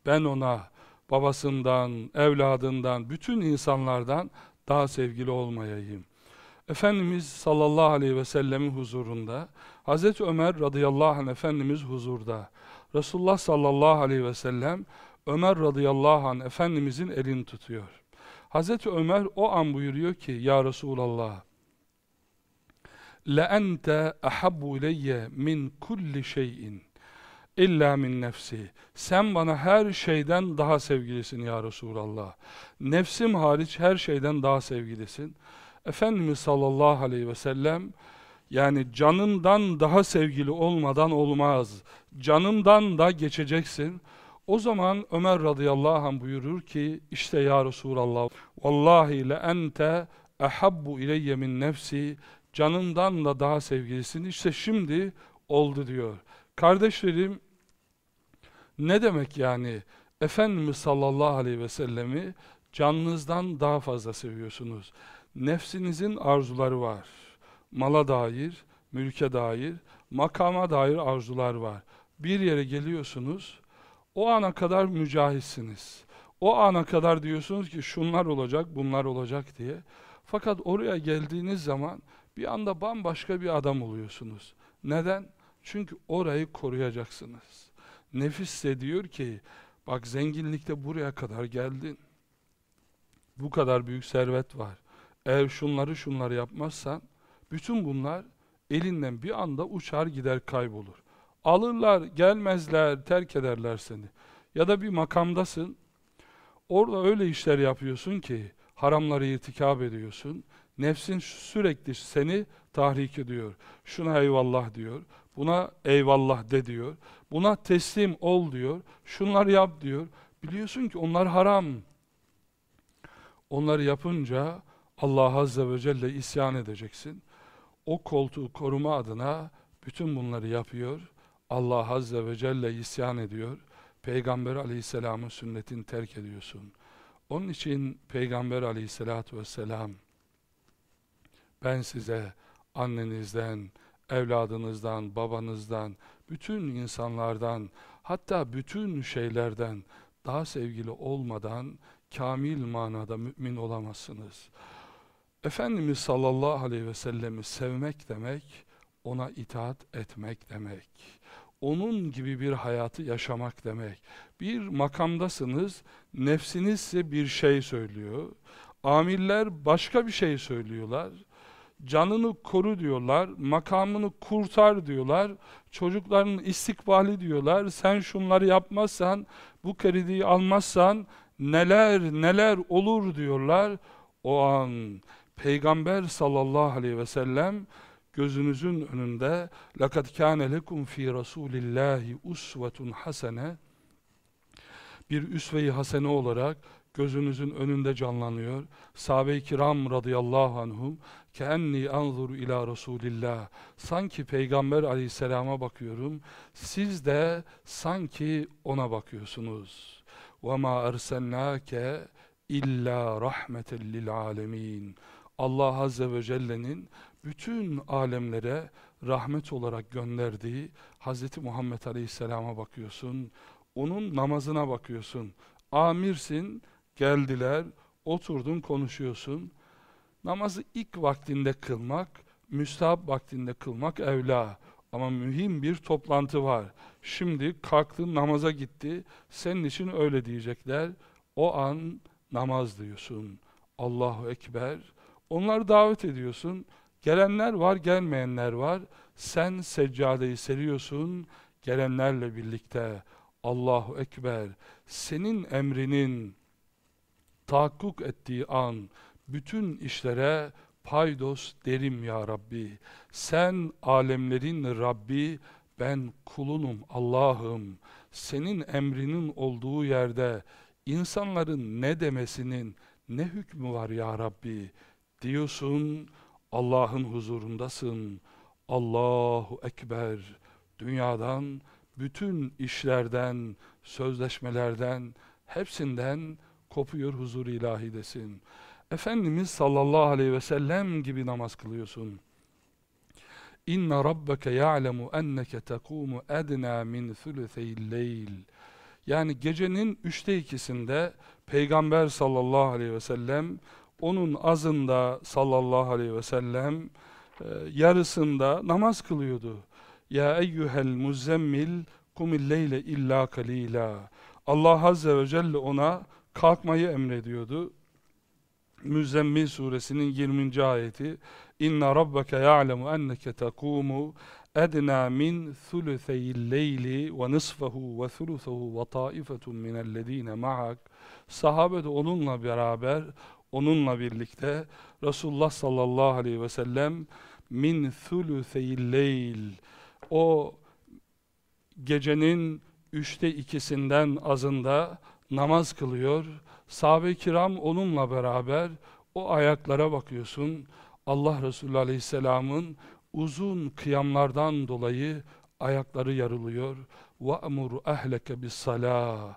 ben ona babasından, evladından, bütün insanlardan daha sevgili olmayayım. Efendimiz sallallahu aleyhi ve sellemin huzurunda, Hazreti Ömer radıyallahu anh Efendimiz huzurda, Resulullah sallallahu aleyhi ve sellem Ömer radıyallahu anh Efendimizin elini tutuyor. Hazreti Ömer o an buyuruyor ki, Ya Resulallah, لَاَنْتَ اَحَبُّ اِلَيَّ مِنْ كُلِّ شَيْءٍ İlla min nefsi. Sen bana her şeyden daha sevgilisin ya Resulallah. Nefsim hariç her şeyden daha sevgilisin. Efendimiz sallallahu aleyhi ve sellem yani canından daha sevgili olmadan olmaz. Canından da geçeceksin. O zaman Ömer radıyallahu anh buyurur ki işte ya Resulallah vallahi le ente ehabbu ileyye min nefsi canından da daha sevgilisin. İşte şimdi oldu diyor. Kardeşlerim ne demek yani Efendimiz sallallahu aleyhi ve sellemi canınızdan daha fazla seviyorsunuz. Nefsinizin arzuları var. Mala dair, mülke dair, makama dair arzular var. Bir yere geliyorsunuz, o ana kadar mücahitsiniz. O ana kadar diyorsunuz ki şunlar olacak, bunlar olacak diye. Fakat oraya geldiğiniz zaman bir anda bambaşka bir adam oluyorsunuz. Neden? Çünkü orayı koruyacaksınız. Nefis de diyor ki, bak zenginlikte buraya kadar geldin. Bu kadar büyük servet var. Eğer şunları şunları yapmazsan, bütün bunlar elinden bir anda uçar gider kaybolur. Alırlar, gelmezler, terk ederler seni. Ya da bir makamdasın, orada öyle işler yapıyorsun ki, haramları irtikab ediyorsun, nefsin sürekli seni tahrik ediyor. Şuna eyvallah diyor, buna eyvallah de diyor, buna teslim ol diyor, şunları yap diyor. Biliyorsun ki onlar haram. Onları yapınca Allah Azze ve Celle isyan edeceksin. O koltuğu koruma adına bütün bunları yapıyor. Allah Azze ve Celle isyan ediyor. Peygamber Aleyhisselam'ın sünnetini terk ediyorsun. Onun için Peygamber Aleyhisselatü Vesselam ben size annenizden, evladınızdan, babanızdan, bütün insanlardan, hatta bütün şeylerden daha sevgili olmadan kamil manada mümin olamazsınız. Efendimiz sallallahu aleyhi ve sellemi sevmek demek, ona itaat etmek demek. Onun gibi bir hayatı yaşamak demek. Bir makamdasınız, nefsiniz size bir şey söylüyor. Amiller başka bir şey söylüyorlar canını koru diyorlar, makamını kurtar diyorlar, çocukların istikbali diyorlar, sen şunları yapmazsan, bu krediyi almazsan neler neler olur diyorlar. O an Peygamber sallallahu aleyhi ve sellem gözünüzün önünde لَقَدْ كَانَ لَكُمْ ف۪ي رَسُولِ اللّٰهِ اُسْوَةٌ hasene bir üsve-i hasene olarak gözünüzün önünde canlanıyor. Sahabe-i kiram radıyallahu anhum Keenni anzuru ila Resulillah. Sanki Peygamber aleyhisselama bakıyorum. Siz de sanki ona bakıyorsunuz. وَمَا أَرْسَلْنَاكَ illa rahmeten lil alemin. Allah Azze ve Celle'nin bütün alemlere rahmet olarak gönderdiği Hz. Muhammed Aleyhisselam'a bakıyorsun. Onun namazına bakıyorsun. Amirsin, geldiler, oturdun konuşuyorsun. Namazı ilk vaktinde kılmak, müstahap vaktinde kılmak evla. Ama mühim bir toplantı var. Şimdi kalktın namaza gitti, senin için öyle diyecekler. O an namaz diyorsun. Allahu Ekber. Onları davet ediyorsun. Gelenler var, gelmeyenler var. Sen seccadeyi seriyorsun. Gelenlerle birlikte Allahu Ekber. Senin emrinin tahakkuk ettiği an bütün işlere paydos derim ya Rabbi. Sen alemlerin Rabbi, ben kulunum Allah'ım. Senin emrinin olduğu yerde insanların ne demesinin ne hükmü var ya Rabbi diyorsun. Allah'ın huzurundasın. Allahu Ekber. Dünyadan, bütün işlerden, sözleşmelerden, hepsinden kopuyor huzur ilahidesin. Efendimiz sallallahu aleyhi ve sellem gibi namaz kılıyorsun. İnne rabbeke ya'lemu enneke tekumu edna min thülütheyl leyl. Yani gecenin üçte ikisinde Peygamber sallallahu aleyhi ve sellem onun azında sallallahu aleyhi ve sellem e, yarısında namaz kılıyordu. Ya eyyuhel muzzemmil kumil leyle illa kalila. Allah azze ve celle ona kalkmayı emrediyordu. Müzzemmil suresinin 20. ayeti İnna rabbeke ya'lemu enneke tekumu edna min thulutheyil leyli ve nisfahu ve thuluthahu ve taifetun minellezine ma'ak Sahabe de onunla beraber onunla birlikte Resulullah sallallahu aleyhi ve sellem min thulutheyil leyl o gecenin üçte ikisinden azında namaz kılıyor. Sahabe-i kiram onunla beraber o ayaklara bakıyorsun. Allah Resulü Aleyhisselam'ın uzun kıyamlardan dolayı ayakları yarılıyor. وَأْمُرُ اَهْلَكَ بِالصَّلَاةِ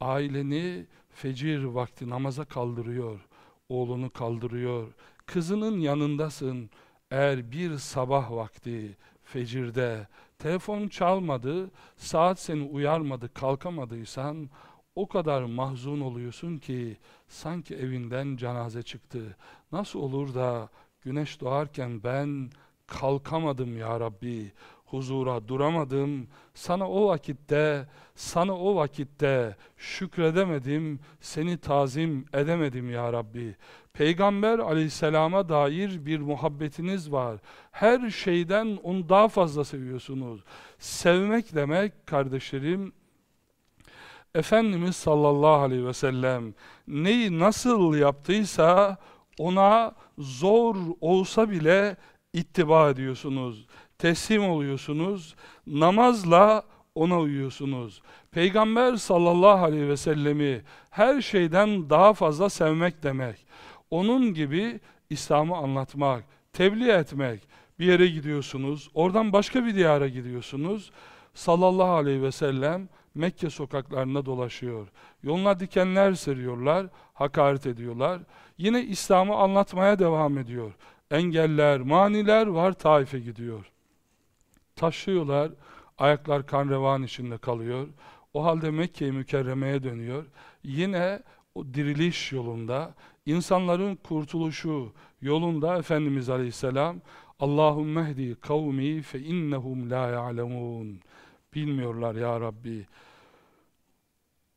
Aileni fecir vakti namaza kaldırıyor. Oğlunu kaldırıyor. Kızının yanındasın. Eğer bir sabah vakti fecirde telefon çalmadı, saat seni uyarmadı, kalkamadıysan o kadar mahzun oluyorsun ki sanki evinden cenaze çıktı. Nasıl olur da güneş doğarken ben kalkamadım ya Rabbi, huzura duramadım. Sana o vakitte, sana o vakitte şükredemedim, seni tazim edemedim ya Rabbi. Peygamber aleyhisselama dair bir muhabbetiniz var. Her şeyden onu daha fazla seviyorsunuz. Sevmek demek kardeşlerim, Efendimiz sallallahu aleyhi ve sellem neyi nasıl yaptıysa ona zor olsa bile ittiba ediyorsunuz. Teslim oluyorsunuz. Namazla ona uyuyorsunuz. Peygamber sallallahu aleyhi ve sellemi her şeyden daha fazla sevmek demek. Onun gibi İslam'ı anlatmak, tebliğ etmek. Bir yere gidiyorsunuz, oradan başka bir diyara gidiyorsunuz. Sallallahu aleyhi ve sellem Mekke sokaklarında dolaşıyor. Yoluna dikenler seriyorlar, hakaret ediyorlar. Yine İslam'ı anlatmaya devam ediyor. Engeller, maniler var Taif'e gidiyor. Taşıyorlar, ayaklar kan revan içinde kalıyor. O halde Mekke-i Mükerreme'ye dönüyor. Yine o diriliş yolunda, insanların kurtuluşu yolunda Efendimiz Aleyhisselam Allahümme ehdi kavmi fe innehum la ya'lemun bilmiyorlar ya Rabbi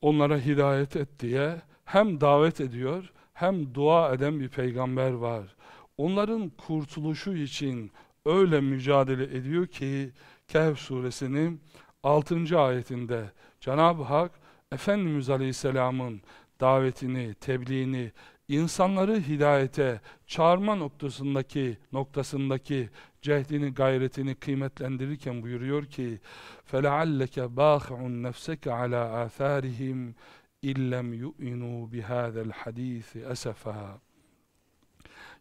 onlara hidayet et diye hem davet ediyor hem dua eden bir peygamber var. Onların kurtuluşu için öyle mücadele ediyor ki Kehf suresinin 6. ayetinde Cenab-ı Hak Efendimiz Aleyhisselam'ın davetini, tebliğini, insanları hidayete çağırma noktasındaki noktasındaki cehdini, gayretini kıymetlendirirken buyuruyor ki: "Felealleke bâhi'un nefseke alâ âthârihim illem yu'minu bihâzel hadîsi esefa."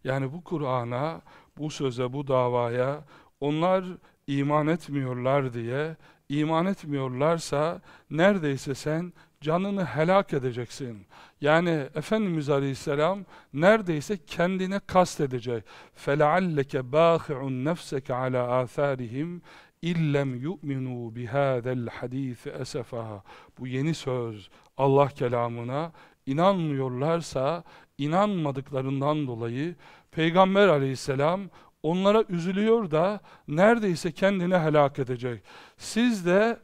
Yani bu Kur'an'a, bu söze, bu davaya onlar iman etmiyorlar diye, iman etmiyorlarsa neredeyse sen canını helak edeceksin. Yani Efendimiz Aleyhisselam neredeyse kendine kast edecek. فَلَعَلَّكَ بَاخِعُنْ نَفْسَكَ عَلَى آثَارِهِمْ illem yu'minu bihâzel hadîsi esefa. Bu yeni söz Allah kelamına inanmıyorlarsa inanmadıklarından dolayı Peygamber aleyhisselam onlara üzülüyor da neredeyse kendini helak edecek. Siz de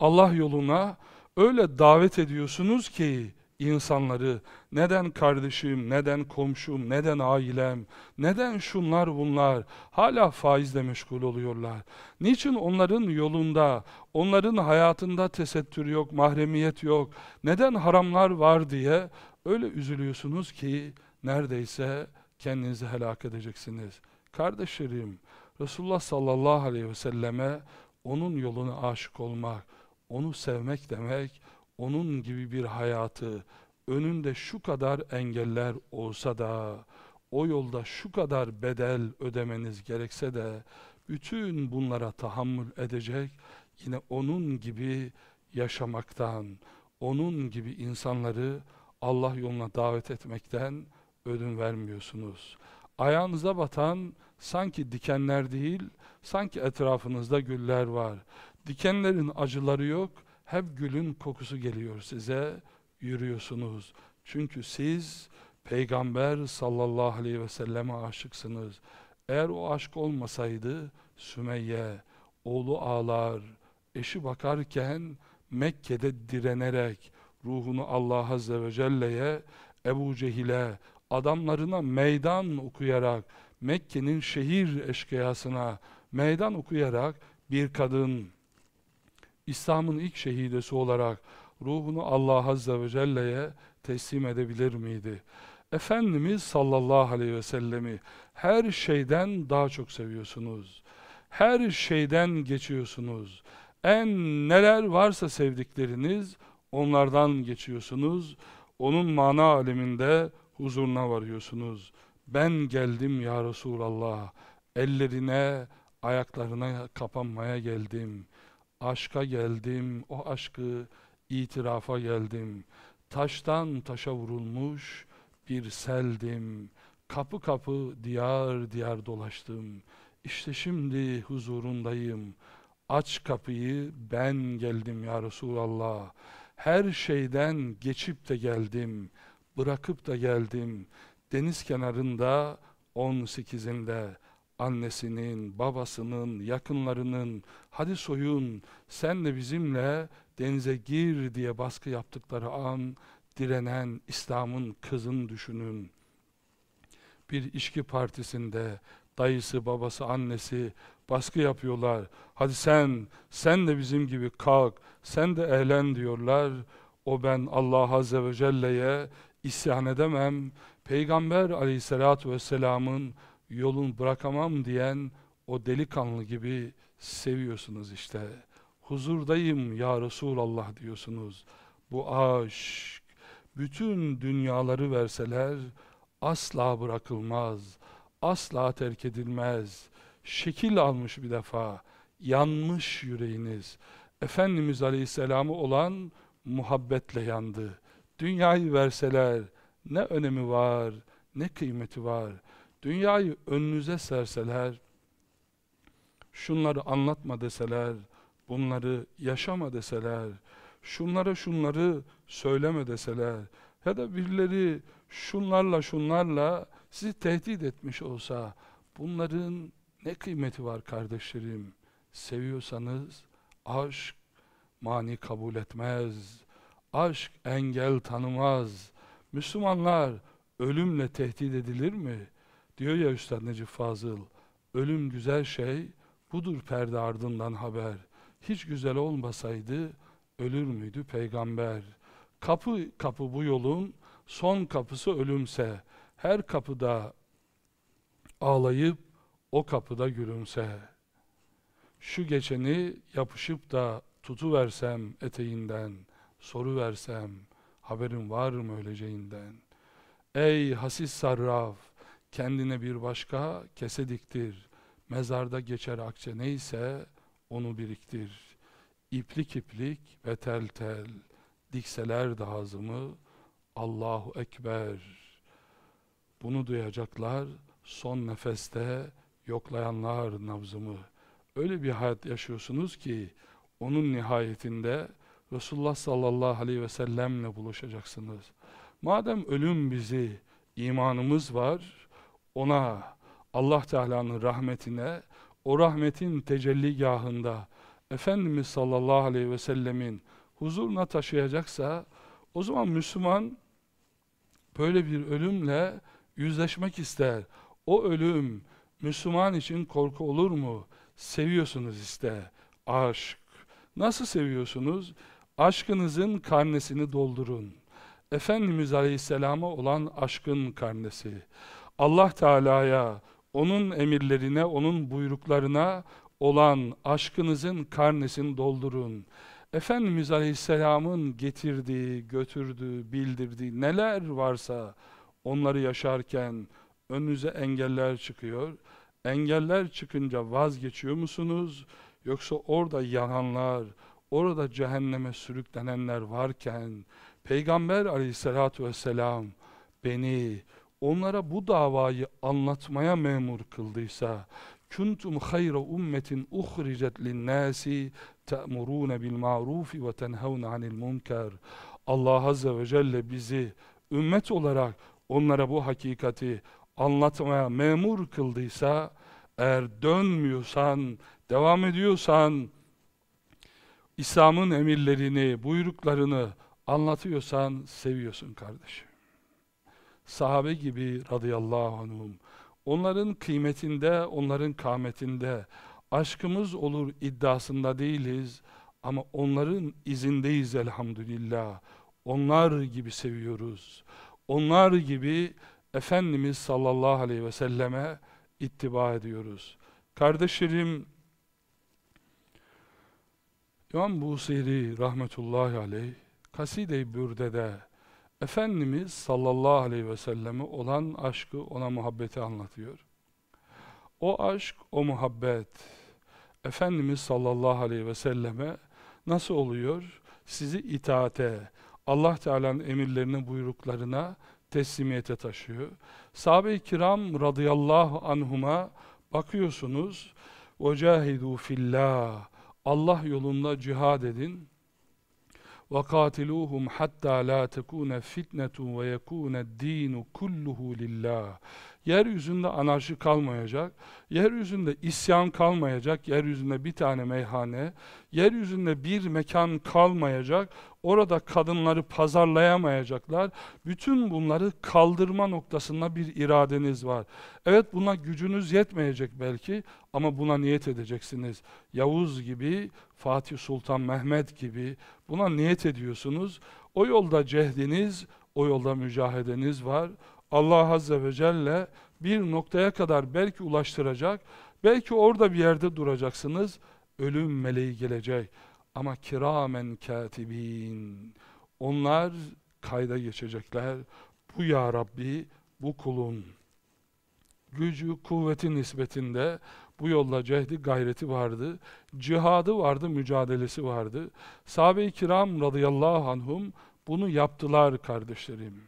Allah yoluna öyle davet ediyorsunuz ki insanları neden kardeşim, neden komşum, neden ailem, neden şunlar bunlar hala faizle meşgul oluyorlar. Niçin onların yolunda, onların hayatında tesettür yok, mahremiyet yok, neden haramlar var diye öyle üzülüyorsunuz ki neredeyse kendinizi helak edeceksiniz. Kardeşlerim, Resulullah sallallahu aleyhi ve selleme onun yoluna aşık olmak, onu sevmek demek, onun gibi bir hayatı, önünde şu kadar engeller olsa da, o yolda şu kadar bedel ödemeniz gerekse de, bütün bunlara tahammül edecek, yine onun gibi yaşamaktan, onun gibi insanları Allah yoluna davet etmekten ödün vermiyorsunuz. Ayağınıza batan sanki dikenler değil, sanki etrafınızda güller var. Dikenlerin acıları yok, hep gülün kokusu geliyor size, yürüyorsunuz. Çünkü siz Peygamber sallallahu aleyhi ve selleme aşıksınız. Eğer o aşk olmasaydı Sümeyye, oğlu ağlar, eşi bakarken Mekke'de direnerek ruhunu Allah Azze ve Celle'ye, Ebu Cehil'e, adamlarına meydan okuyarak, Mekke'nin şehir eşkıyasına meydan okuyarak bir kadın, İslam'ın ilk şehidesi olarak ruhunu Allah Azze ve Celle'ye teslim edebilir miydi? Efendimiz sallallahu aleyhi ve sellemi her şeyden daha çok seviyorsunuz. Her şeyden geçiyorsunuz. En neler varsa sevdikleriniz onlardan geçiyorsunuz. Onun mana aleminde huzuruna varıyorsunuz. Ben geldim ya Resulallah. Ellerine, ayaklarına kapanmaya geldim. Aşka geldim. O aşkı itirafa geldim. Taştan taşa vurulmuş bir seldim. Kapı kapı, diyar diyar dolaştım. İşte şimdi huzurundayım. Aç kapıyı ben geldim ya Resulallah. Her şeyden geçip de geldim. Bırakıp da geldim. Deniz kenarında 18'inde annesinin, babasının, yakınlarının hadi soyun sen de bizimle denize gir diye baskı yaptıkları an direnen İslam'ın kızını düşünün. Bir işki partisinde dayısı, babası, annesi baskı yapıyorlar. Hadi sen, sen de bizim gibi kalk, sen de eğlen diyorlar. O ben Allah Azze ve Celle'ye isyan edemem. Peygamber aleyhissalatu vesselamın yolun bırakamam diyen o delikanlı gibi seviyorsunuz işte. Huzurdayım ya Resulallah diyorsunuz. Bu aşk, bütün dünyaları verseler asla bırakılmaz, asla terk edilmez. Şekil almış bir defa, yanmış yüreğiniz. Efendimiz Aleyhisselam'ı olan muhabbetle yandı. Dünyayı verseler ne önemi var, ne kıymeti var. Dünyayı önünüze serseler, şunları anlatma deseler, bunları yaşama deseler, şunlara şunları söyleme deseler, ya da birileri şunlarla şunlarla sizi tehdit etmiş olsa, bunların ne kıymeti var kardeşlerim? Seviyorsanız aşk mani kabul etmez. Aşk engel tanımaz. Müslümanlar ölümle tehdit edilir mi? Diyor ya Üstad Necip Fazıl, ölüm güzel şey, budur perde ardından haber. Hiç güzel olmasaydı ölür müydü peygamber? Kapı kapı bu yolun son kapısı ölümse, her kapıda ağlayıp o kapıda gülümse. Şu geçeni yapışıp da tutuversem eteğinden, soru versem, haberin var mı öleceğinden? Ey hasis sarraf, kendine bir başka kese diktir. Mezarda geçer akçe neyse onu biriktir. İplik iplik ve tel tel, dikseler de hazımı, Allahu Ekber. Bunu duyacaklar, son nefeste yoklayanlar nabzımı. Öyle bir hayat yaşıyorsunuz ki, onun nihayetinde Resulullah sallallahu aleyhi ve sellemle buluşacaksınız. Madem ölüm bizi, imanımız var, ona, Allah Teala'nın rahmetine, o rahmetin tecelligahında Efendimiz sallallahu aleyhi ve sellemin huzuruna taşıyacaksa, o zaman Müslüman böyle bir ölümle yüzleşmek ister. O ölüm Müslüman için korku olur mu? Seviyorsunuz işte. Aşk. Nasıl seviyorsunuz? Aşkınızın karnesini doldurun. Efendimiz Aleyhisselam'a olan aşkın karnesi. Allah Teala'ya, onun emirlerine, onun buyruklarına, olan aşkınızın karnesini doldurun. Efendimiz Aleyhisselam'ın getirdiği, götürdüğü, bildirdiği neler varsa onları yaşarken önünüze engeller çıkıyor. Engeller çıkınca vazgeçiyor musunuz? Yoksa orada yananlar, orada cehenneme sürüklenenler varken Peygamber aleyhissalatu vesselam beni onlara bu davayı anlatmaya memur kıldıysa kuntum hayra ummetin uhricet linnâsi te'murûne bil ma'rufi ve tenhevne anil munker Allah Azze ve Celle bizi ümmet olarak onlara bu hakikati anlatmaya memur kıldıysa eğer dönmüyorsan, devam ediyorsan İslam'ın emirlerini, buyruklarını anlatıyorsan seviyorsun kardeşim. Sahabe gibi radıyallahu anhum. Onların kıymetinde, onların kâmetinde aşkımız olur iddiasında değiliz ama onların izindeyiz elhamdülillah. Onlar gibi seviyoruz. Onlar gibi Efendimiz sallallahu aleyhi ve selleme ittiba ediyoruz. Kardeşlerim, İmam Busiri rahmetullahi aleyh Kaside-i Bürde'de Efendimiz sallallahu aleyhi ve selleme olan aşkı, ona muhabbeti anlatıyor. O aşk, o muhabbet Efendimiz sallallahu aleyhi ve selleme nasıl oluyor? Sizi itaate, Allah Teala'nın emirlerine, buyruklarına teslimiyete taşıyor. Sahabe-i kiram radıyallahu anhuma bakıyorsunuz. وَجَاهِدُوا فِي Allah yolunda cihad edin. وَقَاتِلُوهُمْ حَتَّى لَا تَكُونَ فِتْنَةٌ وَيَكُونَ الدِّينُ كُلُّهُ لِلّٰهِ Yeryüzünde anarşi kalmayacak, yeryüzünde isyan kalmayacak, yeryüzünde bir tane meyhane, yeryüzünde bir mekan kalmayacak, orada kadınları pazarlayamayacaklar. Bütün bunları kaldırma noktasında bir iradeniz var. Evet buna gücünüz yetmeyecek belki ama buna niyet edeceksiniz. Yavuz gibi, Fatih Sultan Mehmet gibi buna niyet ediyorsunuz. O yolda cehdiniz, o yolda mücahedeniz var. Allah Azze ve Celle bir noktaya kadar belki ulaştıracak, belki orada bir yerde duracaksınız, ölüm meleği gelecek. Ama kiramen katibin, onlar kayda geçecekler. Bu ya Rabbi, bu kulun gücü, kuvveti nispetinde bu yolla cehdi, gayreti vardı. Cihadı vardı, mücadelesi vardı. Sahabe-i kiram radıyallahu anhum bunu yaptılar kardeşlerim.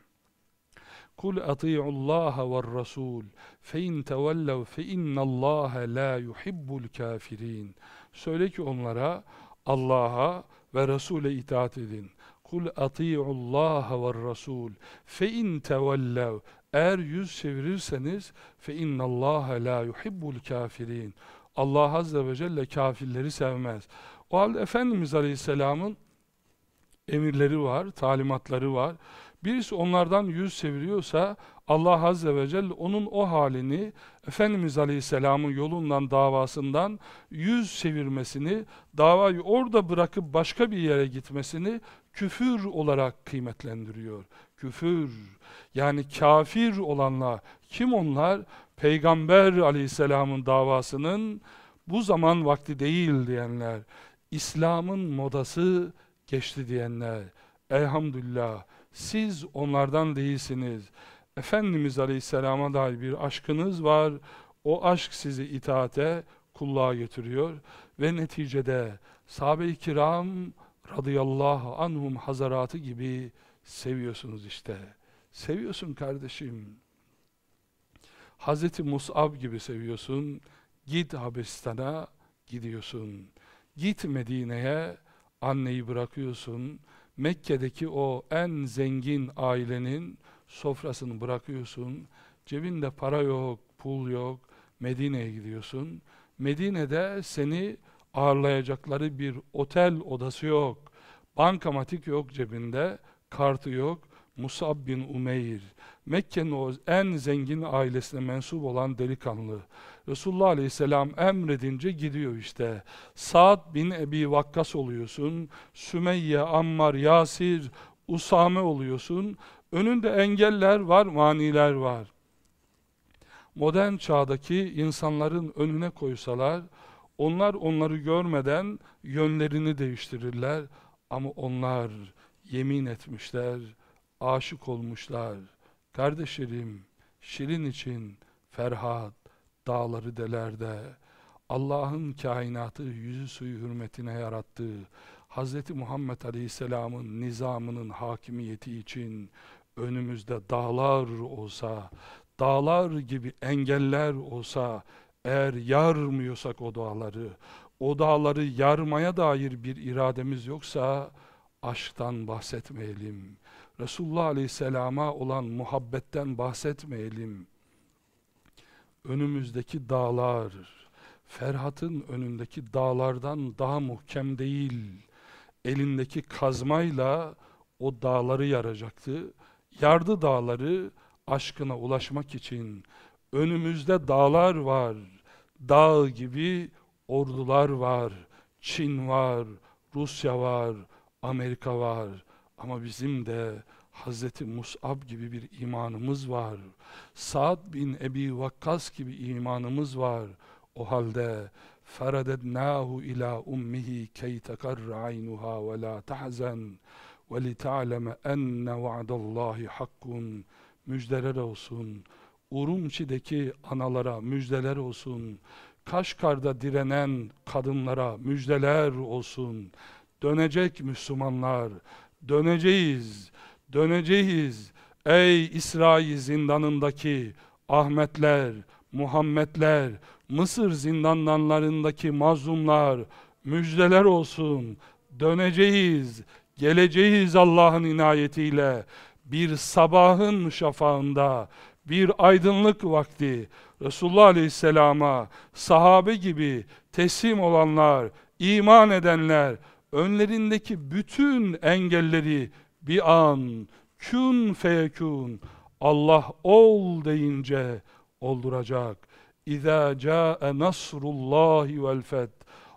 Kul ati'u Allah ve Rasul fe in tevellev fe Allah la yuhibbul kafirin. Söyle ki onlara Allah'a ve Resul'e itaat edin. Kul ati'u Allah ve Rasul fe in tevellev eğer yüz çevirirseniz fe Allah la yuhibbul kafirin. Allah azze ve celle kafirleri sevmez. O halde Efendimiz Aleyhisselam'ın emirleri var, talimatları var. Birisi onlardan yüz çeviriyorsa Allah Azze ve Celle onun o halini Efendimiz Aleyhisselam'ın yolundan davasından yüz çevirmesini, davayı orada bırakıp başka bir yere gitmesini küfür olarak kıymetlendiriyor. Küfür yani kafir olanlar kim onlar? Peygamber Aleyhisselam'ın davasının bu zaman vakti değil diyenler, İslam'ın modası geçti diyenler. Elhamdülillah siz onlardan değilsiniz. Efendimiz Aleyhisselam'a dair bir aşkınız var. O aşk sizi itaate, kulluğa götürüyor. Ve neticede sahabe-i kiram radıyallahu anhum hazaratı gibi seviyorsunuz işte. Seviyorsun kardeşim. Hazreti Mus'ab gibi seviyorsun. Git Habeşistan'a gidiyorsun. Git Medine'ye anneyi bırakıyorsun. Mekke'deki o en zengin ailenin sofrasını bırakıyorsun. Cebinde para yok, pul yok. Medine'ye gidiyorsun. Medine'de seni ağırlayacakları bir otel odası yok. Bankamatik yok cebinde, kartı yok. Musab bin Umeyr, Mekke'nin en zengin ailesine mensup olan delikanlı. Resulullah Aleyhisselam emredince gidiyor işte. Sa'd bin Ebi Vakkas oluyorsun. Sümeyye, Ammar, Yasir, Usame oluyorsun. Önünde engeller var, maniler var. Modern çağdaki insanların önüne koysalar, Onlar onları görmeden yönlerini değiştirirler ama onlar yemin etmişler, aşık olmuşlar. Kardeşlerim, Şirin için Ferhat dağları delerde, Allah'ın kainatı yüzü suyu hürmetine yarattığı, Hz. Muhammed Aleyhisselam'ın nizamının hakimiyeti için önümüzde dağlar olsa, dağlar gibi engeller olsa, eğer yarmıyorsak o dağları, o dağları yarmaya dair bir irademiz yoksa, aşktan bahsetmeyelim. Resulullah Aleyhisselam'a olan muhabbetten bahsetmeyelim. Önümüzdeki dağlar, Ferhat'ın önündeki dağlardan daha muhkem değil. Elindeki kazmayla o dağları yaracaktı Yardı dağları aşkına ulaşmak için. Önümüzde dağlar var. Dağ gibi ordular var. Çin var, Rusya var, Amerika var. Ama bizim de Hz. Mus'ab gibi bir imanımız var. Sa'd bin Ebi Vakkas gibi imanımız var. O halde فَرَدَدْنَاهُ ila ummihi key tekarra aynuha ve la li ta'leme enne va'dallahi hakkun müjdeler olsun. Urumçi'deki analara müjdeler olsun. Kaşkar'da direnen kadınlara müjdeler olsun. Dönecek Müslümanlar, döneceğiz, döneceğiz. Ey İsrail zindanındaki Ahmetler, Muhammedler, Mısır zindanlarındaki mazlumlar, müjdeler olsun. Döneceğiz, geleceğiz Allah'ın inayetiyle. Bir sabahın şafağında, bir aydınlık vakti, Resulullah Aleyhisselam'a sahabe gibi teslim olanlar, iman edenler, önlerindeki bütün engelleri bir an kün feyekün Allah ol deyince olduracak. İza caa nasrullahi vel feth.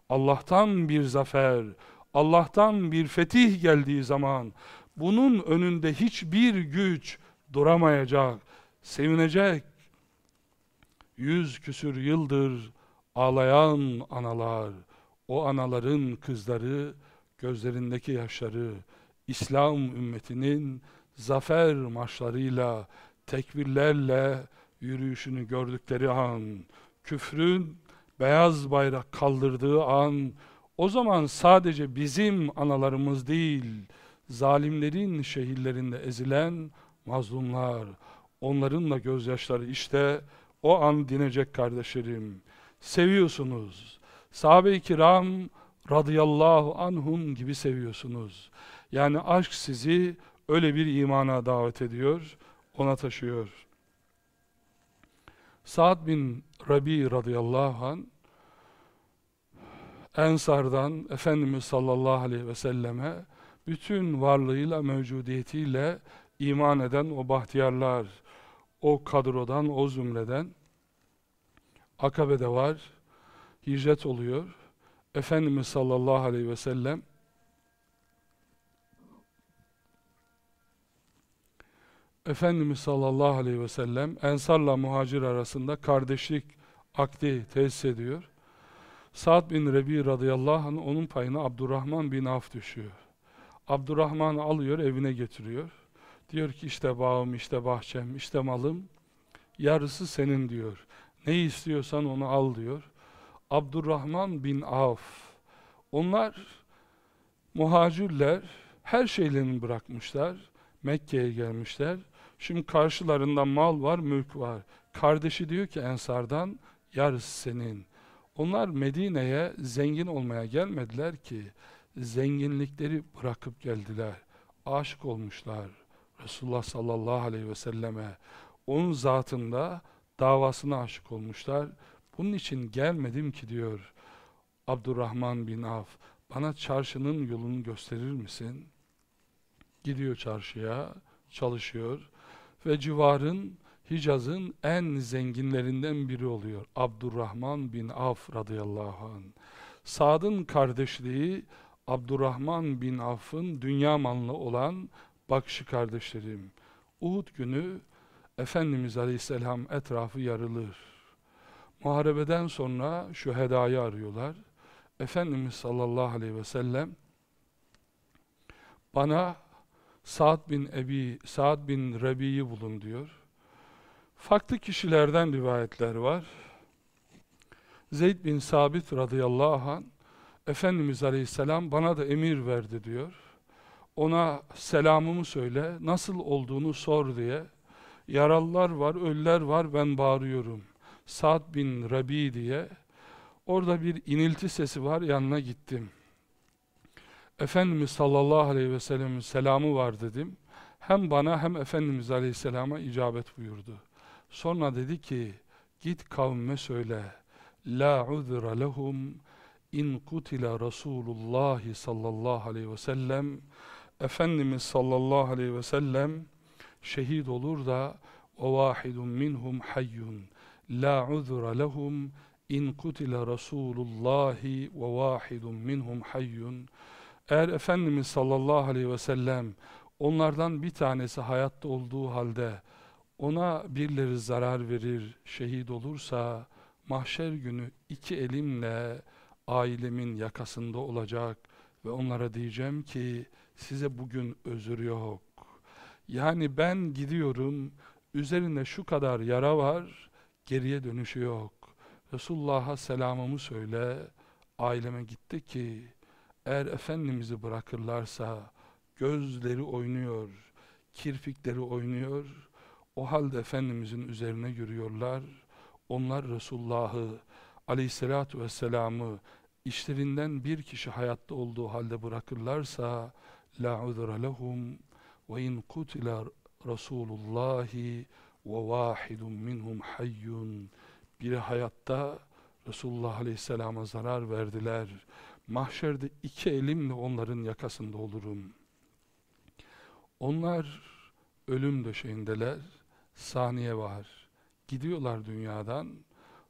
Allah'tan bir zafer, Allah'tan bir fetih geldiği zaman bunun önünde hiçbir güç duramayacak, sevinecek. Yüz küsür yıldır ağlayan analar, o anaların kızları, gözlerindeki yaşları, İslam ümmetinin zafer marşlarıyla, tekbirlerle yürüyüşünü gördükleri an, küfrün beyaz bayrak kaldırdığı an, o zaman sadece bizim analarımız değil, zalimlerin şehirlerinde ezilen mazlumlar, onların da gözyaşları işte o an dinecek kardeşlerim. Seviyorsunuz. Sahabe-i kiram radıyallahu anhum gibi seviyorsunuz. Yani aşk sizi öyle bir imana davet ediyor, ona taşıyor. Sa'd bin Rabi radıyallahu an Ensardan Efendimiz sallallahu aleyhi ve selleme bütün varlığıyla, mevcudiyetiyle iman eden o bahtiyarlar, o kadrodan, o zümreden Akabe'de var, hicret oluyor. Efendimiz sallallahu aleyhi ve sellem Efendimiz sallallahu aleyhi ve sellem Ensarla muhacir arasında kardeşlik akdi tesis ediyor. Sa'd bin Rebi radıyallahu anh onun payına Abdurrahman bin Af düşüyor. Abdurrahman alıyor evine getiriyor. Diyor ki işte bağım, işte bahçem, işte malım. Yarısı senin diyor. Ne istiyorsan onu al diyor. Abdurrahman bin Af. Onlar muhacirler her şeylerini bırakmışlar. Mekke'ye gelmişler. Şimdi karşılarında mal var, mülk var. Kardeşi diyor ki Ensardan, yarısı senin. Onlar Medine'ye zengin olmaya gelmediler ki, zenginlikleri bırakıp geldiler. Aşık olmuşlar Resulullah sallallahu aleyhi ve selleme. Onun zatında davasına aşık olmuşlar. Bunun için gelmedim ki diyor Abdurrahman bin Af. Bana çarşının yolunu gösterir misin? Gidiyor çarşıya, çalışıyor ve civarın Hicaz'ın en zenginlerinden biri oluyor. Abdurrahman bin Af radıyallahu anh. Sad'ın kardeşliği Abdurrahman bin Af'ın dünya mallı olan bakışı kardeşlerim. Uhud günü Efendimiz Aleyhisselam etrafı yarılır. Muharebeden sonra şu hedayı arıyorlar. Efendimiz sallallahu aleyhi ve sellem bana Sa'd bin Ebi, Sa'd bin Rabi'yi bulun diyor. Farklı kişilerden rivayetler var. Zeyd bin Sabit radıyallahu an Efendimiz aleyhisselam bana da emir verdi diyor. Ona selamımı söyle, nasıl olduğunu sor diye. Yaralılar var, ölüler var, ben bağırıyorum. Sa'd bin Rabi diye. Orada bir inilti sesi var, yanına gittim. Efendimiz sallallahu aleyhi ve sellem'in selamı var dedim. Hem bana hem Efendimiz aleyhisselama icabet buyurdu. Sonra dedi ki, git kavme söyle. La uzra lehum in kutila Resulullah sallallahu aleyhi ve sellem Efendimiz sallallahu aleyhi ve sellem şehit olur da o vahidun minhum hayyun la uzra lehum in kutila Resulullah ve vahidun minhum hayyun eğer Efendimiz sallallahu aleyhi ve sellem onlardan bir tanesi hayatta olduğu halde ona birileri zarar verir, şehit olursa mahşer günü iki elimle ailemin yakasında olacak ve onlara diyeceğim ki size bugün özür yok. Yani ben gidiyorum, üzerinde şu kadar yara var, geriye dönüşü yok. Resulullah'a selamımı söyle, aileme gitti ki, eğer Efendimiz'i bırakırlarsa, gözleri oynuyor, kirpikleri oynuyor, o halde Efendimiz'in üzerine yürüyorlar. Onlar Resulullah'ı aleyhissalatu vesselam'ı işlerinden bir kişi hayatta olduğu halde bırakırlarsa la udra lehum ve in kutila Resulullahi ve vahidun minhum hayyun biri hayatta Resulullah Aleyhisselam'a zarar verdiler. Mahşerde iki elimle onların yakasında olurum. Onlar ölüm döşeğindeler. Saniye var. Gidiyorlar dünyadan.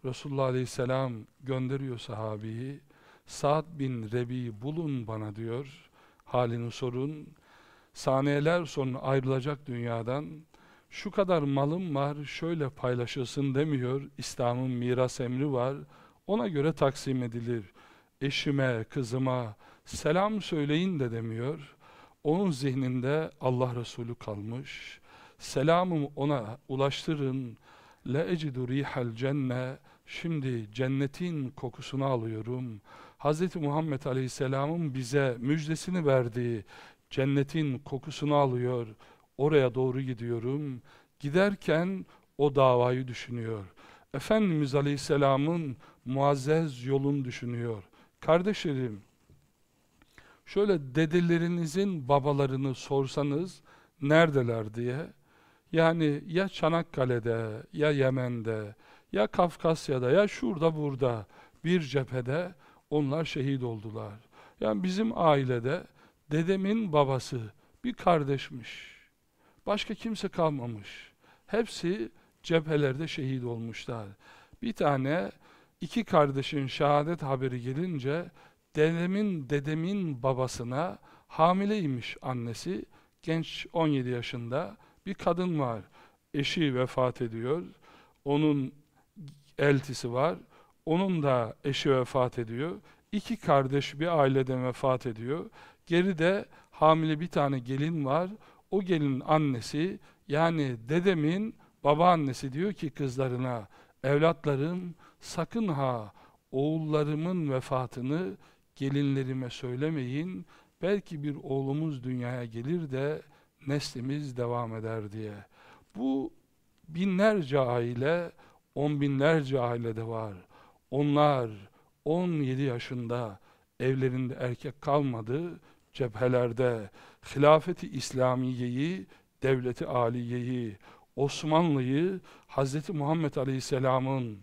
Resulullah Aleyhisselam gönderiyor sahabeyi. Sa'd bin Rebi bulun bana diyor. Halini sorun. Saniyeler sonra ayrılacak dünyadan. Şu kadar malım var, şöyle paylaşılsın demiyor. İslam'ın miras emri var. Ona göre taksim edilir. Eşime, kızıma selam söyleyin de demiyor. Onun zihninde Allah Resulü kalmış. Selamımı ona ulaştırın. La ecidu rihal cenne. Şimdi cennetin kokusunu alıyorum. Hz. Muhammed Aleyhisselam'ın bize müjdesini verdiği cennetin kokusunu alıyor. Oraya doğru gidiyorum. Giderken o davayı düşünüyor. Efendimiz Aleyhisselam'ın muazzez yolunu düşünüyor. Kardeşlerim, şöyle dedelerinizin babalarını sorsanız neredeler diye, yani ya Çanakkale'de, ya Yemen'de, ya Kafkasya'da, ya şurada burada bir cephede onlar şehit oldular. Yani bizim ailede dedemin babası bir kardeşmiş. Başka kimse kalmamış. Hepsi cephelerde şehit olmuşlar. Bir tane iki kardeşin şehadet haberi gelince dedemin dedemin babasına hamileymiş annesi. Genç 17 yaşında bir kadın var. Eşi vefat ediyor. Onun eltisi var. Onun da eşi vefat ediyor. İki kardeş bir aileden vefat ediyor. Geride hamile bir tane gelin var. O gelin annesi yani dedemin babaannesi diyor ki kızlarına evlatlarım sakın ha oğullarımın vefatını gelinlerime söylemeyin. Belki bir oğlumuz dünyaya gelir de neslimiz devam eder diye. Bu binlerce aile, on binlerce ailede var. Onlar 17 yaşında evlerinde erkek kalmadı, cephelerde hilafeti İslamiye'yi, devleti aliyeyi, Osmanlı'yı Hz. Muhammed Aleyhisselam'ın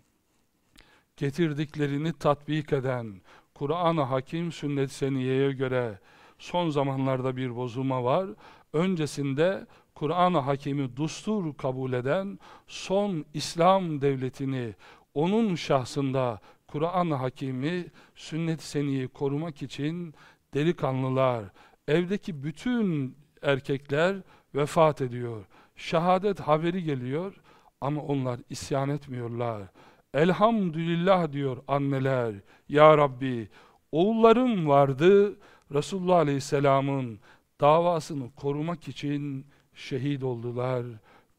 getirdiklerini tatbik eden, Kur'an-ı Hakim sünnet seniyeye göre son zamanlarda bir bozulma var. Öncesinde Kur'an-ı Hakim'i dustur kabul eden son İslam devletini onun şahsında Kur'an-ı Hakim'i sünnet seniyi korumak için delikanlılar, evdeki bütün erkekler vefat ediyor. Şehadet haberi geliyor ama onlar isyan etmiyorlar. Elhamdülillah diyor anneler. Ya Rabbi oğullarım vardı Resulullah Aleyhisselam'ın davasını korumak için şehit oldular.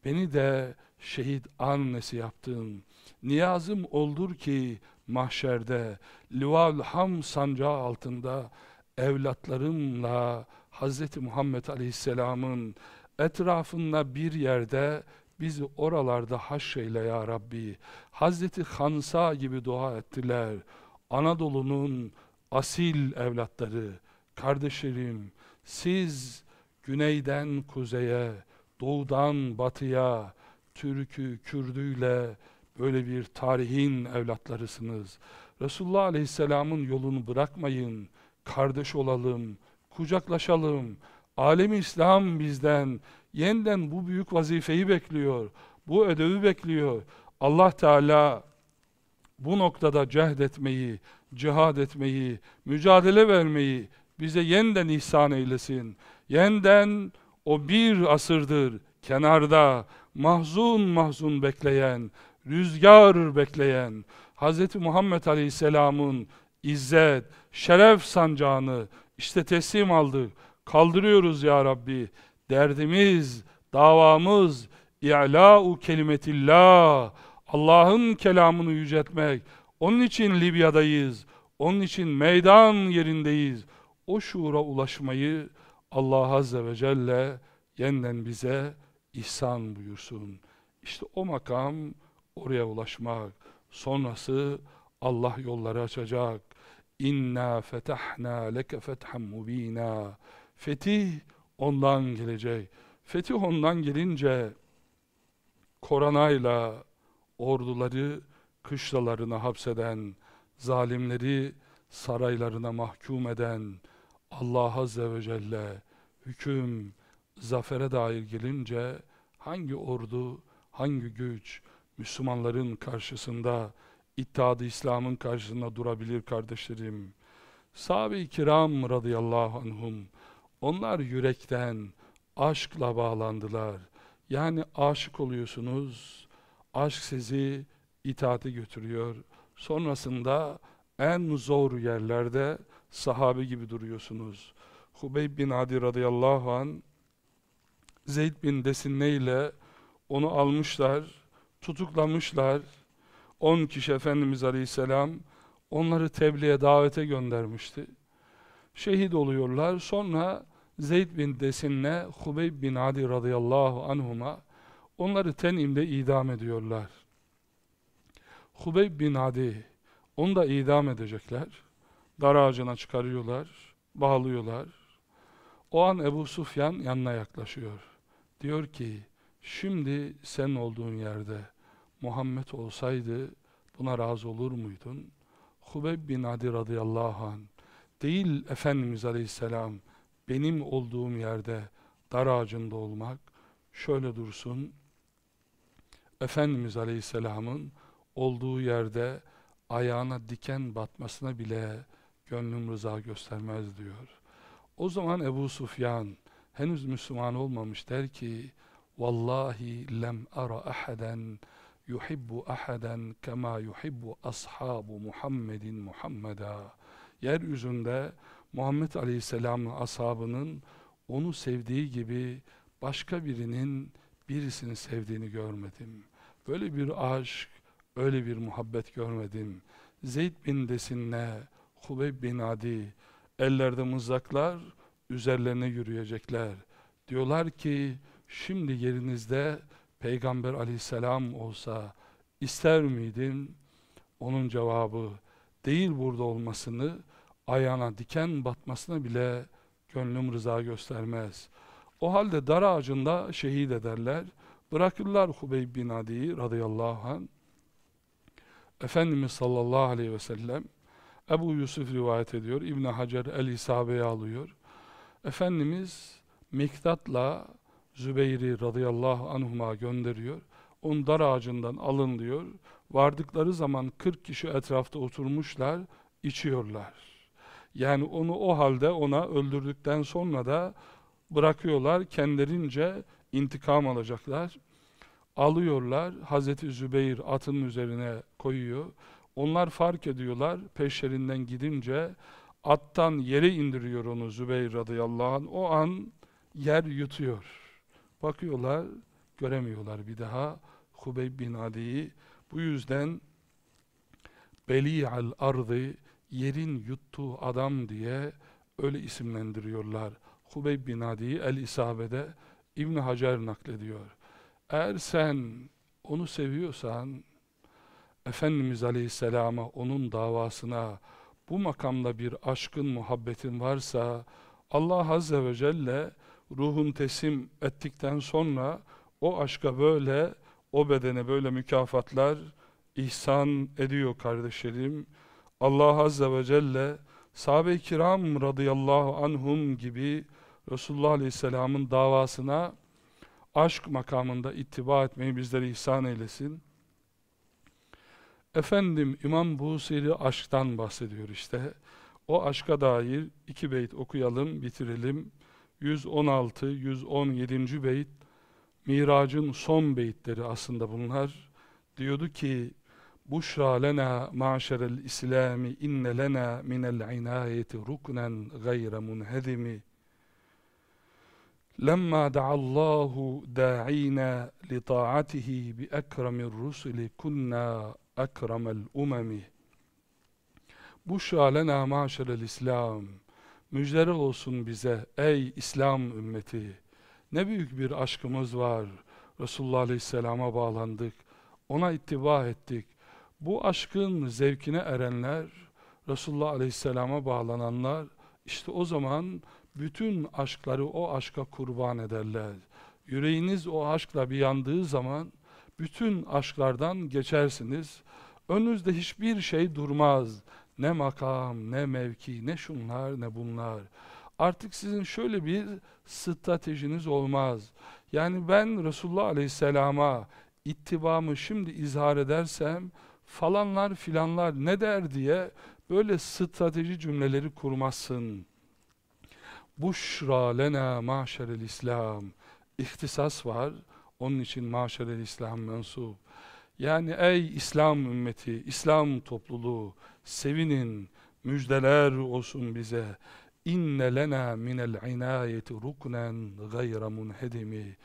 Beni de şehit annesi yaptın. Niyazım oldur ki mahşerde Livav Ham sancağı altında evlatlarımla Hz. Muhammed Aleyhisselam'ın etrafında bir yerde bizi oralarda haşreyle ya Rabbi. Hazreti Hansa gibi dua ettiler. Anadolu'nun asil evlatları, kardeşlerim, siz güneyden kuzeye, doğudan batıya, Türk'ü, Kürdüyle böyle bir tarihin evlatlarısınız. Resulullah Aleyhisselam'ın yolunu bırakmayın, kardeş olalım, kucaklaşalım. Alemi İslam bizden yeniden bu büyük vazifeyi bekliyor. Bu ödevi bekliyor. Allah Teala bu noktada cehd etmeyi, cihad etmeyi, mücadele vermeyi bize yeniden ihsan eylesin. Yeniden o bir asırdır kenarda mahzun mahzun bekleyen, rüzgar bekleyen Hz. Muhammed Aleyhisselam'ın izzet, şeref sancağını işte teslim aldık. Kaldırıyoruz ya Rabbi. Derdimiz, davamız i'la'u kelimetillah. Allah'ın kelamını yüceltmek. Onun için Libya'dayız. Onun için meydan yerindeyiz. O şuura ulaşmayı Allah Azze ve Celle yeniden bize ihsan buyursun. İşte o makam oraya ulaşmak. Sonrası Allah yolları açacak. İnna fetahna leke fethan mubina. Fetih ondan gelecek. Fetih ondan gelince koronayla orduları kışlalarına hapseden, zalimleri saraylarına mahkum eden Allah Azze ve Celle hüküm, zafere dair gelince hangi ordu, hangi güç Müslümanların karşısında, İttihadı İslam'ın karşısında durabilir kardeşlerim? Sahabe-i kiram radıyallahu anhum, onlar yürekten, aşkla bağlandılar. Yani aşık oluyorsunuz, aşk sizi itaate götürüyor. Sonrasında en zor yerlerde sahabe gibi duruyorsunuz. Hubeyb bin Adi radıyallahu an Zeyd bin Desinne ile onu almışlar, tutuklamışlar. 10 kişi Efendimiz Aleyhisselam onları tebliğe davete göndermişti. Şehit oluyorlar. Sonra Zeyd bin Desinne, Hubeyb bin Adi radıyallahu anhuma onları tenimde idam ediyorlar. Hubeyb bin Adi onu da idam edecekler. Dar ağacına çıkarıyorlar, bağlıyorlar. O an Ebu Sufyan yanına yaklaşıyor. Diyor ki, şimdi sen olduğun yerde Muhammed olsaydı buna razı olur muydun? Hubeyb bin Adi radıyallahu anh, değil Efendimiz aleyhisselam, benim olduğum yerde dar ağacında olmak, şöyle dursun, Efendimiz aleyhisselamın olduğu yerde ayağına diken batmasına bile gönlüm rıza göstermez diyor. O zaman Ebu Sufyan henüz Müslüman olmamış der ki Vallahi lem ara ahaden yuhibbu ahaden kema yuhibbu ashabu Muhammedin Muhammeda yeryüzünde Muhammed Aleyhisselam'ın ashabının onu sevdiği gibi başka birinin birisini sevdiğini görmedim. Böyle bir aşk, öyle bir muhabbet görmedim. Zeyd bin Desinne, Hubeyb bin Adi, ellerde mızraklar, üzerlerine yürüyecekler. Diyorlar ki, şimdi yerinizde Peygamber aleyhisselam olsa ister miydin? Onun cevabı, değil burada olmasını, ayağına diken batmasına bile gönlüm rıza göstermez. O halde dar ağacında şehit ederler. Bırakırlar Hubeyb bin Adi'yi radıyallahu anh. Efendimiz sallallahu aleyhi ve sellem Ebu Yusuf rivayet ediyor. İbn Hacer el-İsabe'ye alıyor. Efendimiz Miktat'la Zübeyir'i radıyallahu anhuma gönderiyor. Onu dar ağacından alın diyor. Vardıkları zaman 40 kişi etrafta oturmuşlar, içiyorlar. Yani onu o halde ona öldürdükten sonra da bırakıyorlar, kendilerince intikam alacaklar. alıyorlar. Hazreti Zübeyir atının üzerine koyuyor. Onlar fark ediyorlar. Peşlerinden gidince attan yere indiriyor onu Zübeyir radıyallahu anh. O an yer yutuyor. Bakıyorlar, göremiyorlar bir daha Hubeyb bin Adi'yi. Bu yüzden Beli'al ardı yerin yuttuğu adam diye öyle isimlendiriyorlar. Hubeyb bin Adi'yi El-İsabe'de İbn Hacer naklediyor. Eğer sen onu seviyorsan Efendimiz Aleyhisselam'a onun davasına bu makamda bir aşkın muhabbetin varsa Allah Azze ve Celle ruhun teslim ettikten sonra o aşka böyle o bedene böyle mükafatlar ihsan ediyor kardeşlerim. Allah Azze ve Celle sahabe-i kiram radıyallahu anhum gibi Resulullah Aleyhisselam'ın davasına aşk makamında ittiba etmeyi bizlere ihsan eylesin. Efendim İmam Busiri aşktan bahsediyor işte. O aşka dair iki beyt okuyalım, bitirelim. 116, 117. beyt Miracın son beyitleri aslında bunlar. Diyordu ki Buşra lena maşerel İslami inne lena minel inayeti ruknen gayre munhedimi لما دعا الله داعينا لطاعته بأكرم الرسل كنا أكرم الأمم Buşra lena maşerel İslam Müjdeler olsun bize ey İslam ümmeti ne büyük bir aşkımız var Resulullah Aleyhisselam'a bağlandık ona ittiba ettik bu aşkın zevkine erenler Resulullah Aleyhisselam'a bağlananlar işte o zaman bütün aşkları o aşka kurban ederler. Yüreğiniz o aşkla bir yandığı zaman bütün aşklardan geçersiniz. Önünüzde hiçbir şey durmaz. Ne makam, ne mevki, ne şunlar, ne bunlar. Artık sizin şöyle bir stratejiniz olmaz. Yani ben Resulullah Aleyhisselam'a ittibamı şimdi izhar edersem falanlar filanlar ne der diye böyle strateji cümleleri kurmazsın. Buşra lena maşerel İslam. İhtisas var. Onun için maşerel İslam mensup. Yani ey İslam ümmeti, İslam topluluğu sevinin, müjdeler olsun bize. İnne lena minel inayeti ruknen gayre munhedimi.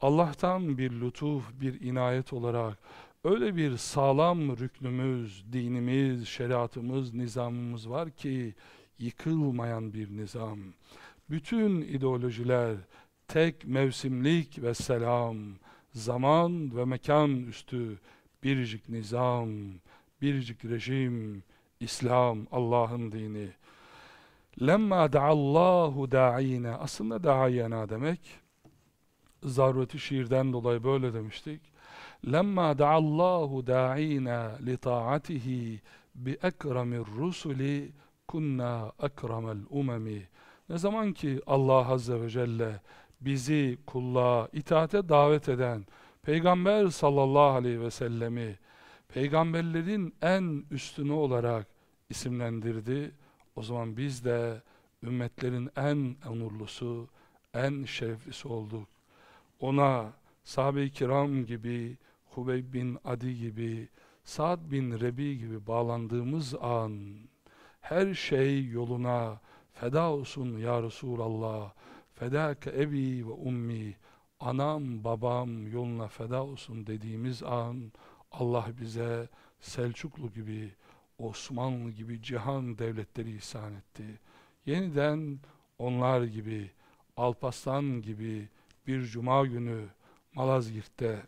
Allah'tan bir lütuf, bir inayet olarak öyle bir sağlam rüknümüz, dinimiz, şeriatımız, nizamımız var ki yıkılmayan bir nizam bütün ideolojiler tek mevsimlik ve selam, zaman ve mekan üstü biricik nizam, biricik rejim, İslam, Allah'ın dini. Lemma da'allahu da'ine aslında da'ayena demek zarureti şiirden dolayı böyle demiştik. Lemma da'allahu da'ina li ta'atihi bi ekramir rusuli kunna ekramel umemi ne zaman ki Allah Azze ve Celle bizi kulluğa, itaate davet eden Peygamber sallallahu aleyhi ve sellemi peygamberlerin en üstünü olarak isimlendirdi. O zaman biz de ümmetlerin en onurlusu, en şereflisi olduk. Ona sahabe-i kiram gibi, Hubeyb bin Adi gibi, Sa'd bin Rebi gibi bağlandığımız an her şey yoluna, Feda olsun ya Resulallah. Fedâke ebi ve ummi. Anam babam yoluna feda olsun dediğimiz an Allah bize Selçuklu gibi, Osmanlı gibi cihan devletleri ihsan etti. Yeniden onlar gibi, Alpaslan gibi bir cuma günü Malazgirt'te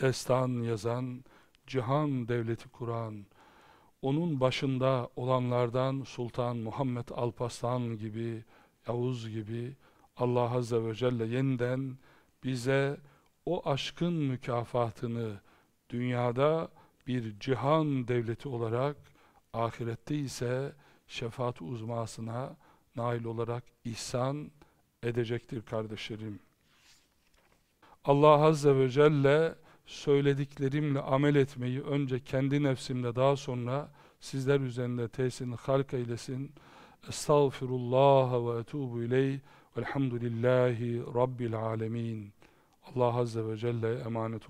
destan yazan, cihan devleti kuran, onun başında olanlardan Sultan Muhammed Alpaslan gibi, Yavuz gibi Allah Azze ve Celle yeniden bize o aşkın mükafatını dünyada bir cihan devleti olarak ahirette ise şefaat uzmasına nail olarak ihsan edecektir kardeşlerim. Allah Azze ve Celle söylediklerimle amel etmeyi önce kendi nefsimle daha sonra sizler üzerinde tesirini halk eylesin. Estağfirullah ve etubu ileyh velhamdülillahi rabbil alemin. Allah Azze ve Celle'ye emanet olun.